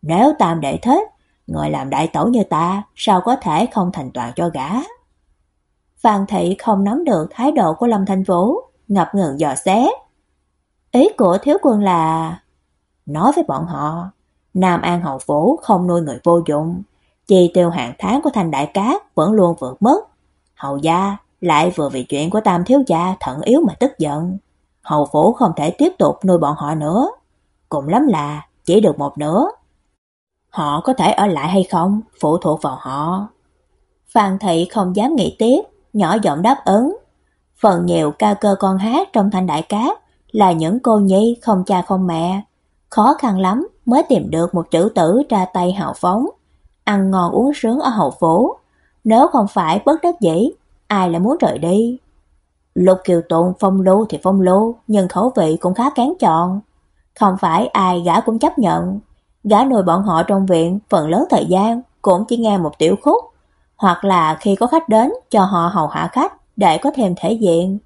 Nếu tam đệ thích, người làm đại tổ như ta sao có thể không thành toàn cho gã. Phan Thị không nắm được thái độ của Lâm Thành Vũ, ngập ngừng dò xét. Ý của thiếu quân là... Nói với bọn họ, Nam An Hậu Phủ không nuôi người vô dụng, chi tiêu hàng tháng của Thành Đại Cát vẫn luôn vượt mức. Hậu gia lại vừa vì chuyện của Tam Thiếu Gia thận yếu mà tức giận. hầu Phủ không thể tiếp tục nuôi bọn họ nữa. Cùng lắm là chỉ được một nửa. Họ có thể ở lại hay không, phụ thuộc vào họ. Phan Thị không dám nghĩ tiếp, nhỏ giọng đáp ứng. Phần nhiều ca cơ con hát trong Thành Đại Cát là những cô nhi không cha không mẹ. Khó khăn lắm mới tìm được một chữ tử ra tay hào phóng ăn ngon uống sướng ở hậu phố. Nếu không phải bất đắc dĩ, ai lại muốn rời đi? Lục Kiều Tụng phong lưu thì phong lưu, nhưng khẩu vị cũng khá kén chọn. Không phải ai gã cũng chấp nhận. Gã nuôi bọn họ trong viện phần lớn thời gian cũng chỉ nghe một tiểu khúc, hoặc là khi có khách đến cho họ hầu hạ khách để có thêm thể diện.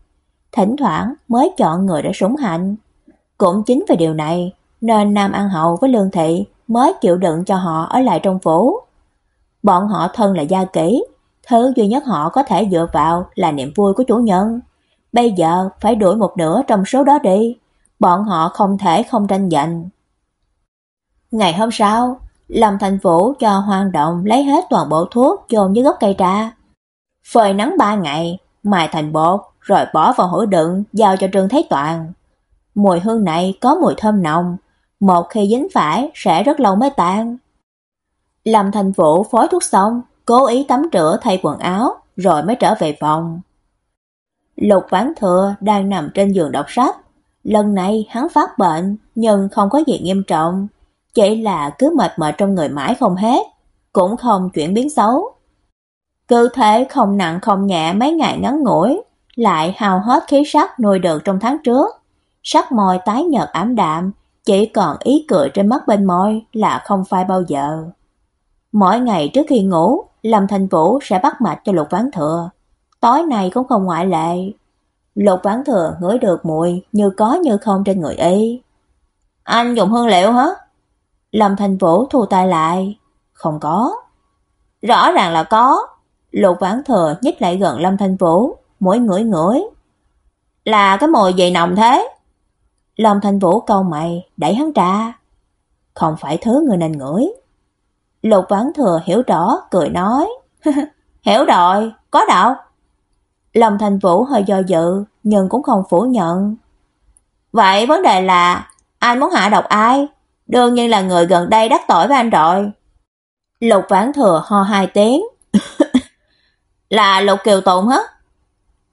Thỉnh thoảng mới chọn người để sủng hạnh. Cũng chính vì điều này nên Nam An Hậu với Lương Thị mới chịu đựng cho họ ở lại trong phủ. Bọn họ thân là gia kỹ, thứ duy nhất họ có thể dựa vào là niềm vui của chủ nhân. Bây giờ phải đổi một nửa trong số đó đi, bọn họ không thể không tranh giành. Ngày hôm sau, Lâm Thành Vũ cho Hoang Động lấy hết toàn bộ thuốc chôn dưới gốc cây trà. Phơi nắng ba ngày, mài thành bột rồi bỏ vào hũ đựng giao cho Trương Thế Toàn. Mùi hương này có mùi thơm nồng, một khi dính phải sẽ rất lâu mới tan. Lâm Thành Vũ phối thuốc xong, cố ý tắm rửa thay quần áo, rồi mới trở về phòng. Lục Vãn Thừa đang nằm trên giường đọc sách. Lần này hắn phát bệnh, nhưng không có gì nghiêm trọng, chỉ là cứ mệt mỏi trong người mãi không hết, cũng không chuyển biến xấu. Cơ thể không nặng không nhẹ mấy ngày ngắn ngủi, lại hao hết khí sắc nuôi được trong tháng trước. Sắc môi tái nhợt ảm đạm, chỉ còn ý cười trên mắt bên môi là không phai bao giờ. Mỗi ngày trước khi ngủ, Lâm Thành Vũ sẽ bắt mạch cho Lục Vãn Thừa. Tối nay cũng không ngoại lệ. Lục Vãn Thừa ngửi được mùi như có như không trên người y. Anh dùng hương liệu hả? Lâm Thành Vũ thu tay lại. Không có. Rõ ràng là có. Lục Vãn Thừa nhích lại gần Lâm Thành Vũ, mỗi ngửi ngửi. Là cái mùi gì nồng thế? Lâm Thành Vũ câu mày, đẩy hắn ra. Không phải thứ người nên ngửi. Lục Vãn Thừa hiểu rõ, cười nói. hiểu rồi, có đạo. Lâm Thành Vũ hơi do dự, nhưng cũng không phủ nhận. Vậy vấn đề là, ai muốn hạ độc ai? Đương nhiên là người gần đây đắc tội với anh rồi. Lục Vãn Thừa ho hai tiếng. là Lục Kiều Tụng hết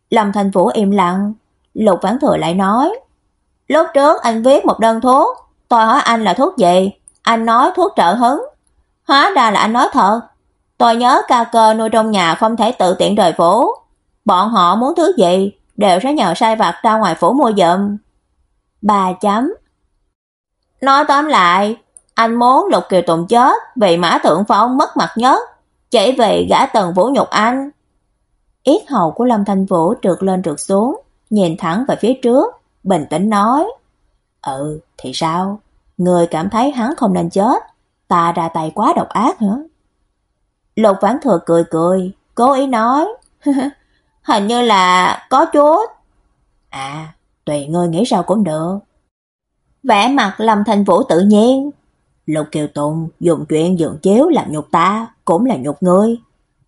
Lâm Thành Vũ im lặng, Lục Vãn Thừa lại nói. Lúc trước anh viết một đơn thuốc, tôi hỏi anh là thuốc gì? Anh nói thuốc trợ hứng. Hóa ra là anh nói thật. Tôi nhớ ca cơ nuôi trong nhà không thể tự tiện rời phố. Bọn họ muốn thứ gì, đều sẽ nhờ sai vặt ra ngoài phố mua dùm. Bà chấm. Nói tóm lại, anh muốn Lục Kiều Tùng chết vì Mã Thượng Phong mất mặt nhất, chỉ vì gã tần vũ nhục anh. Yết hầu của Lâm Thanh Vũ trượt lên trượt xuống, nhìn thẳng về phía trước, bình tĩnh nói: "Ừ, thì sao? người cảm thấy hắn không nên chết, ta ra tay quá độc ác hả? Lục Vãn Thừa cười cười, cố ý nói, hình như là có chút. À, tùy ngươi nghĩ sao cũng được. Vẻ mặt Lâm Thành Vũ tự nhiên. Lục Kiều Tùng dùng chuyện dựng chiếu làm nhục ta, cũng là nhục ngươi.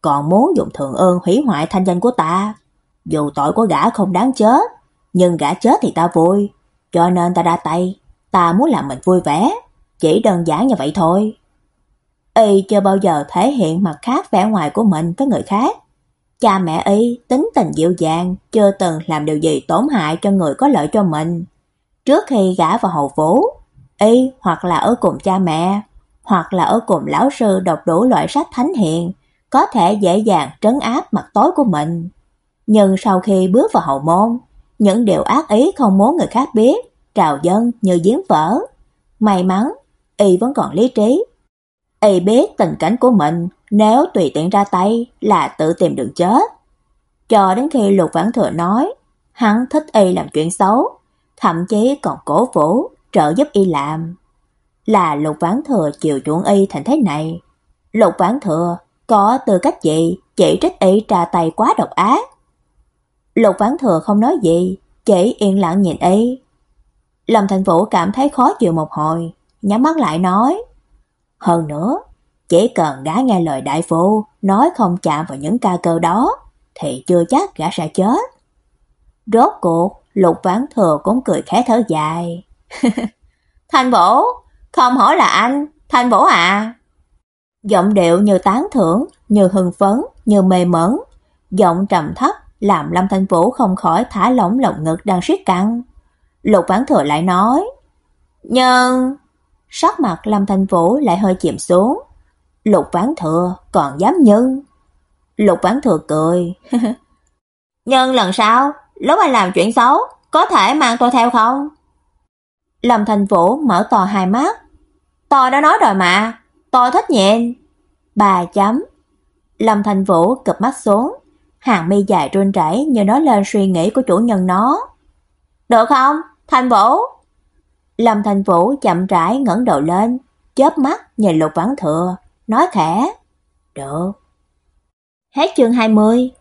Còn muốn dùng thượng ơn hủy hoại thanh danh của ta. Dù tội của gã không đáng chết, nhưng gã chết thì ta vui. Cho nên ta ra tay, ta muốn làm mình vui vẻ. Chỉ đơn giản như vậy thôi. Y chưa bao giờ thể hiện mặt khác vẻ ngoài của mình với người khác. Cha mẹ Y tính tình dịu dàng, chưa từng làm điều gì tổn hại cho người có lợi cho mình. Trước khi gả vào hậu vũ, Y hoặc là ở cùng cha mẹ, hoặc là ở cùng lão sư đọc đủ loại sách thánh hiền, có thể dễ dàng trấn áp mặt tối của mình. Nhưng sau khi bước vào hậu môn, những điều ác ý không muốn người khác biết, trào dân như giếng vỡ. May mắn, y vẫn còn lý trí. Y biết tình cảnh của mình, nếu tùy tiện ra tay là tự tìm đường chết. Cho đến khi Lục Vãn Thừa nói, hắn thích y làm chuyện xấu, thậm chí còn cổ vũ, trợ giúp y làm. Là Lục Vãn Thừa chiều chuộng y thành thế này. Lục Vãn Thừa có tư cách gì chỉ trích y trà tay quá độc ác. Lục Vãn Thừa không nói gì, chỉ yên lặng nhìn y. Lâm Thành Vũ cảm thấy khó chịu một hồi, nhắm mắt lại nói: "Hơn nữa, chỉ cần gã nghe lời đại phu nói không chạm vào những ca cơ đó thì chưa chắc gã sẽ chết." Rốt cuộc, Lục Vãn Thừa cũng cười khẽ thở dài. "Thành Vũ, không hỏi là anh, Thành Vũ à?" Giọng điệu như tán thưởng, như hưng phấn, như mê mẩn, giọng trầm thấp làm Lâm Thanh Vũ không khỏi thả lỏng lồng ngực đang siết căng. Lục Vãn Thừa lại nói: "Nhưng..." Sắc mặt Lâm thành Vũ lại hơi chìm xuống. Lục Vãn Thừa còn dám nhân. Lục Vãn Thừa cười. nhân lần sau, lúc anh làm chuyện xấu, có thể mang tôi theo không?" Lâm thành Vũ mở to hai mắt. "Tôi đã nói rồi mà, tôi thích nhện. Bà chấm. Lâm thành Vũ cụp mắt xuống, hàng mi dài run rẩy như nói lên suy nghĩ của chủ nhân nó. "Được không, thành Vũ?" Lâm thành Vũ chậm rãi ngẩng đầu lên, chớp mắt nhìn Lục Vãn Thừa, nói khẽ, "Được." Hết chương 20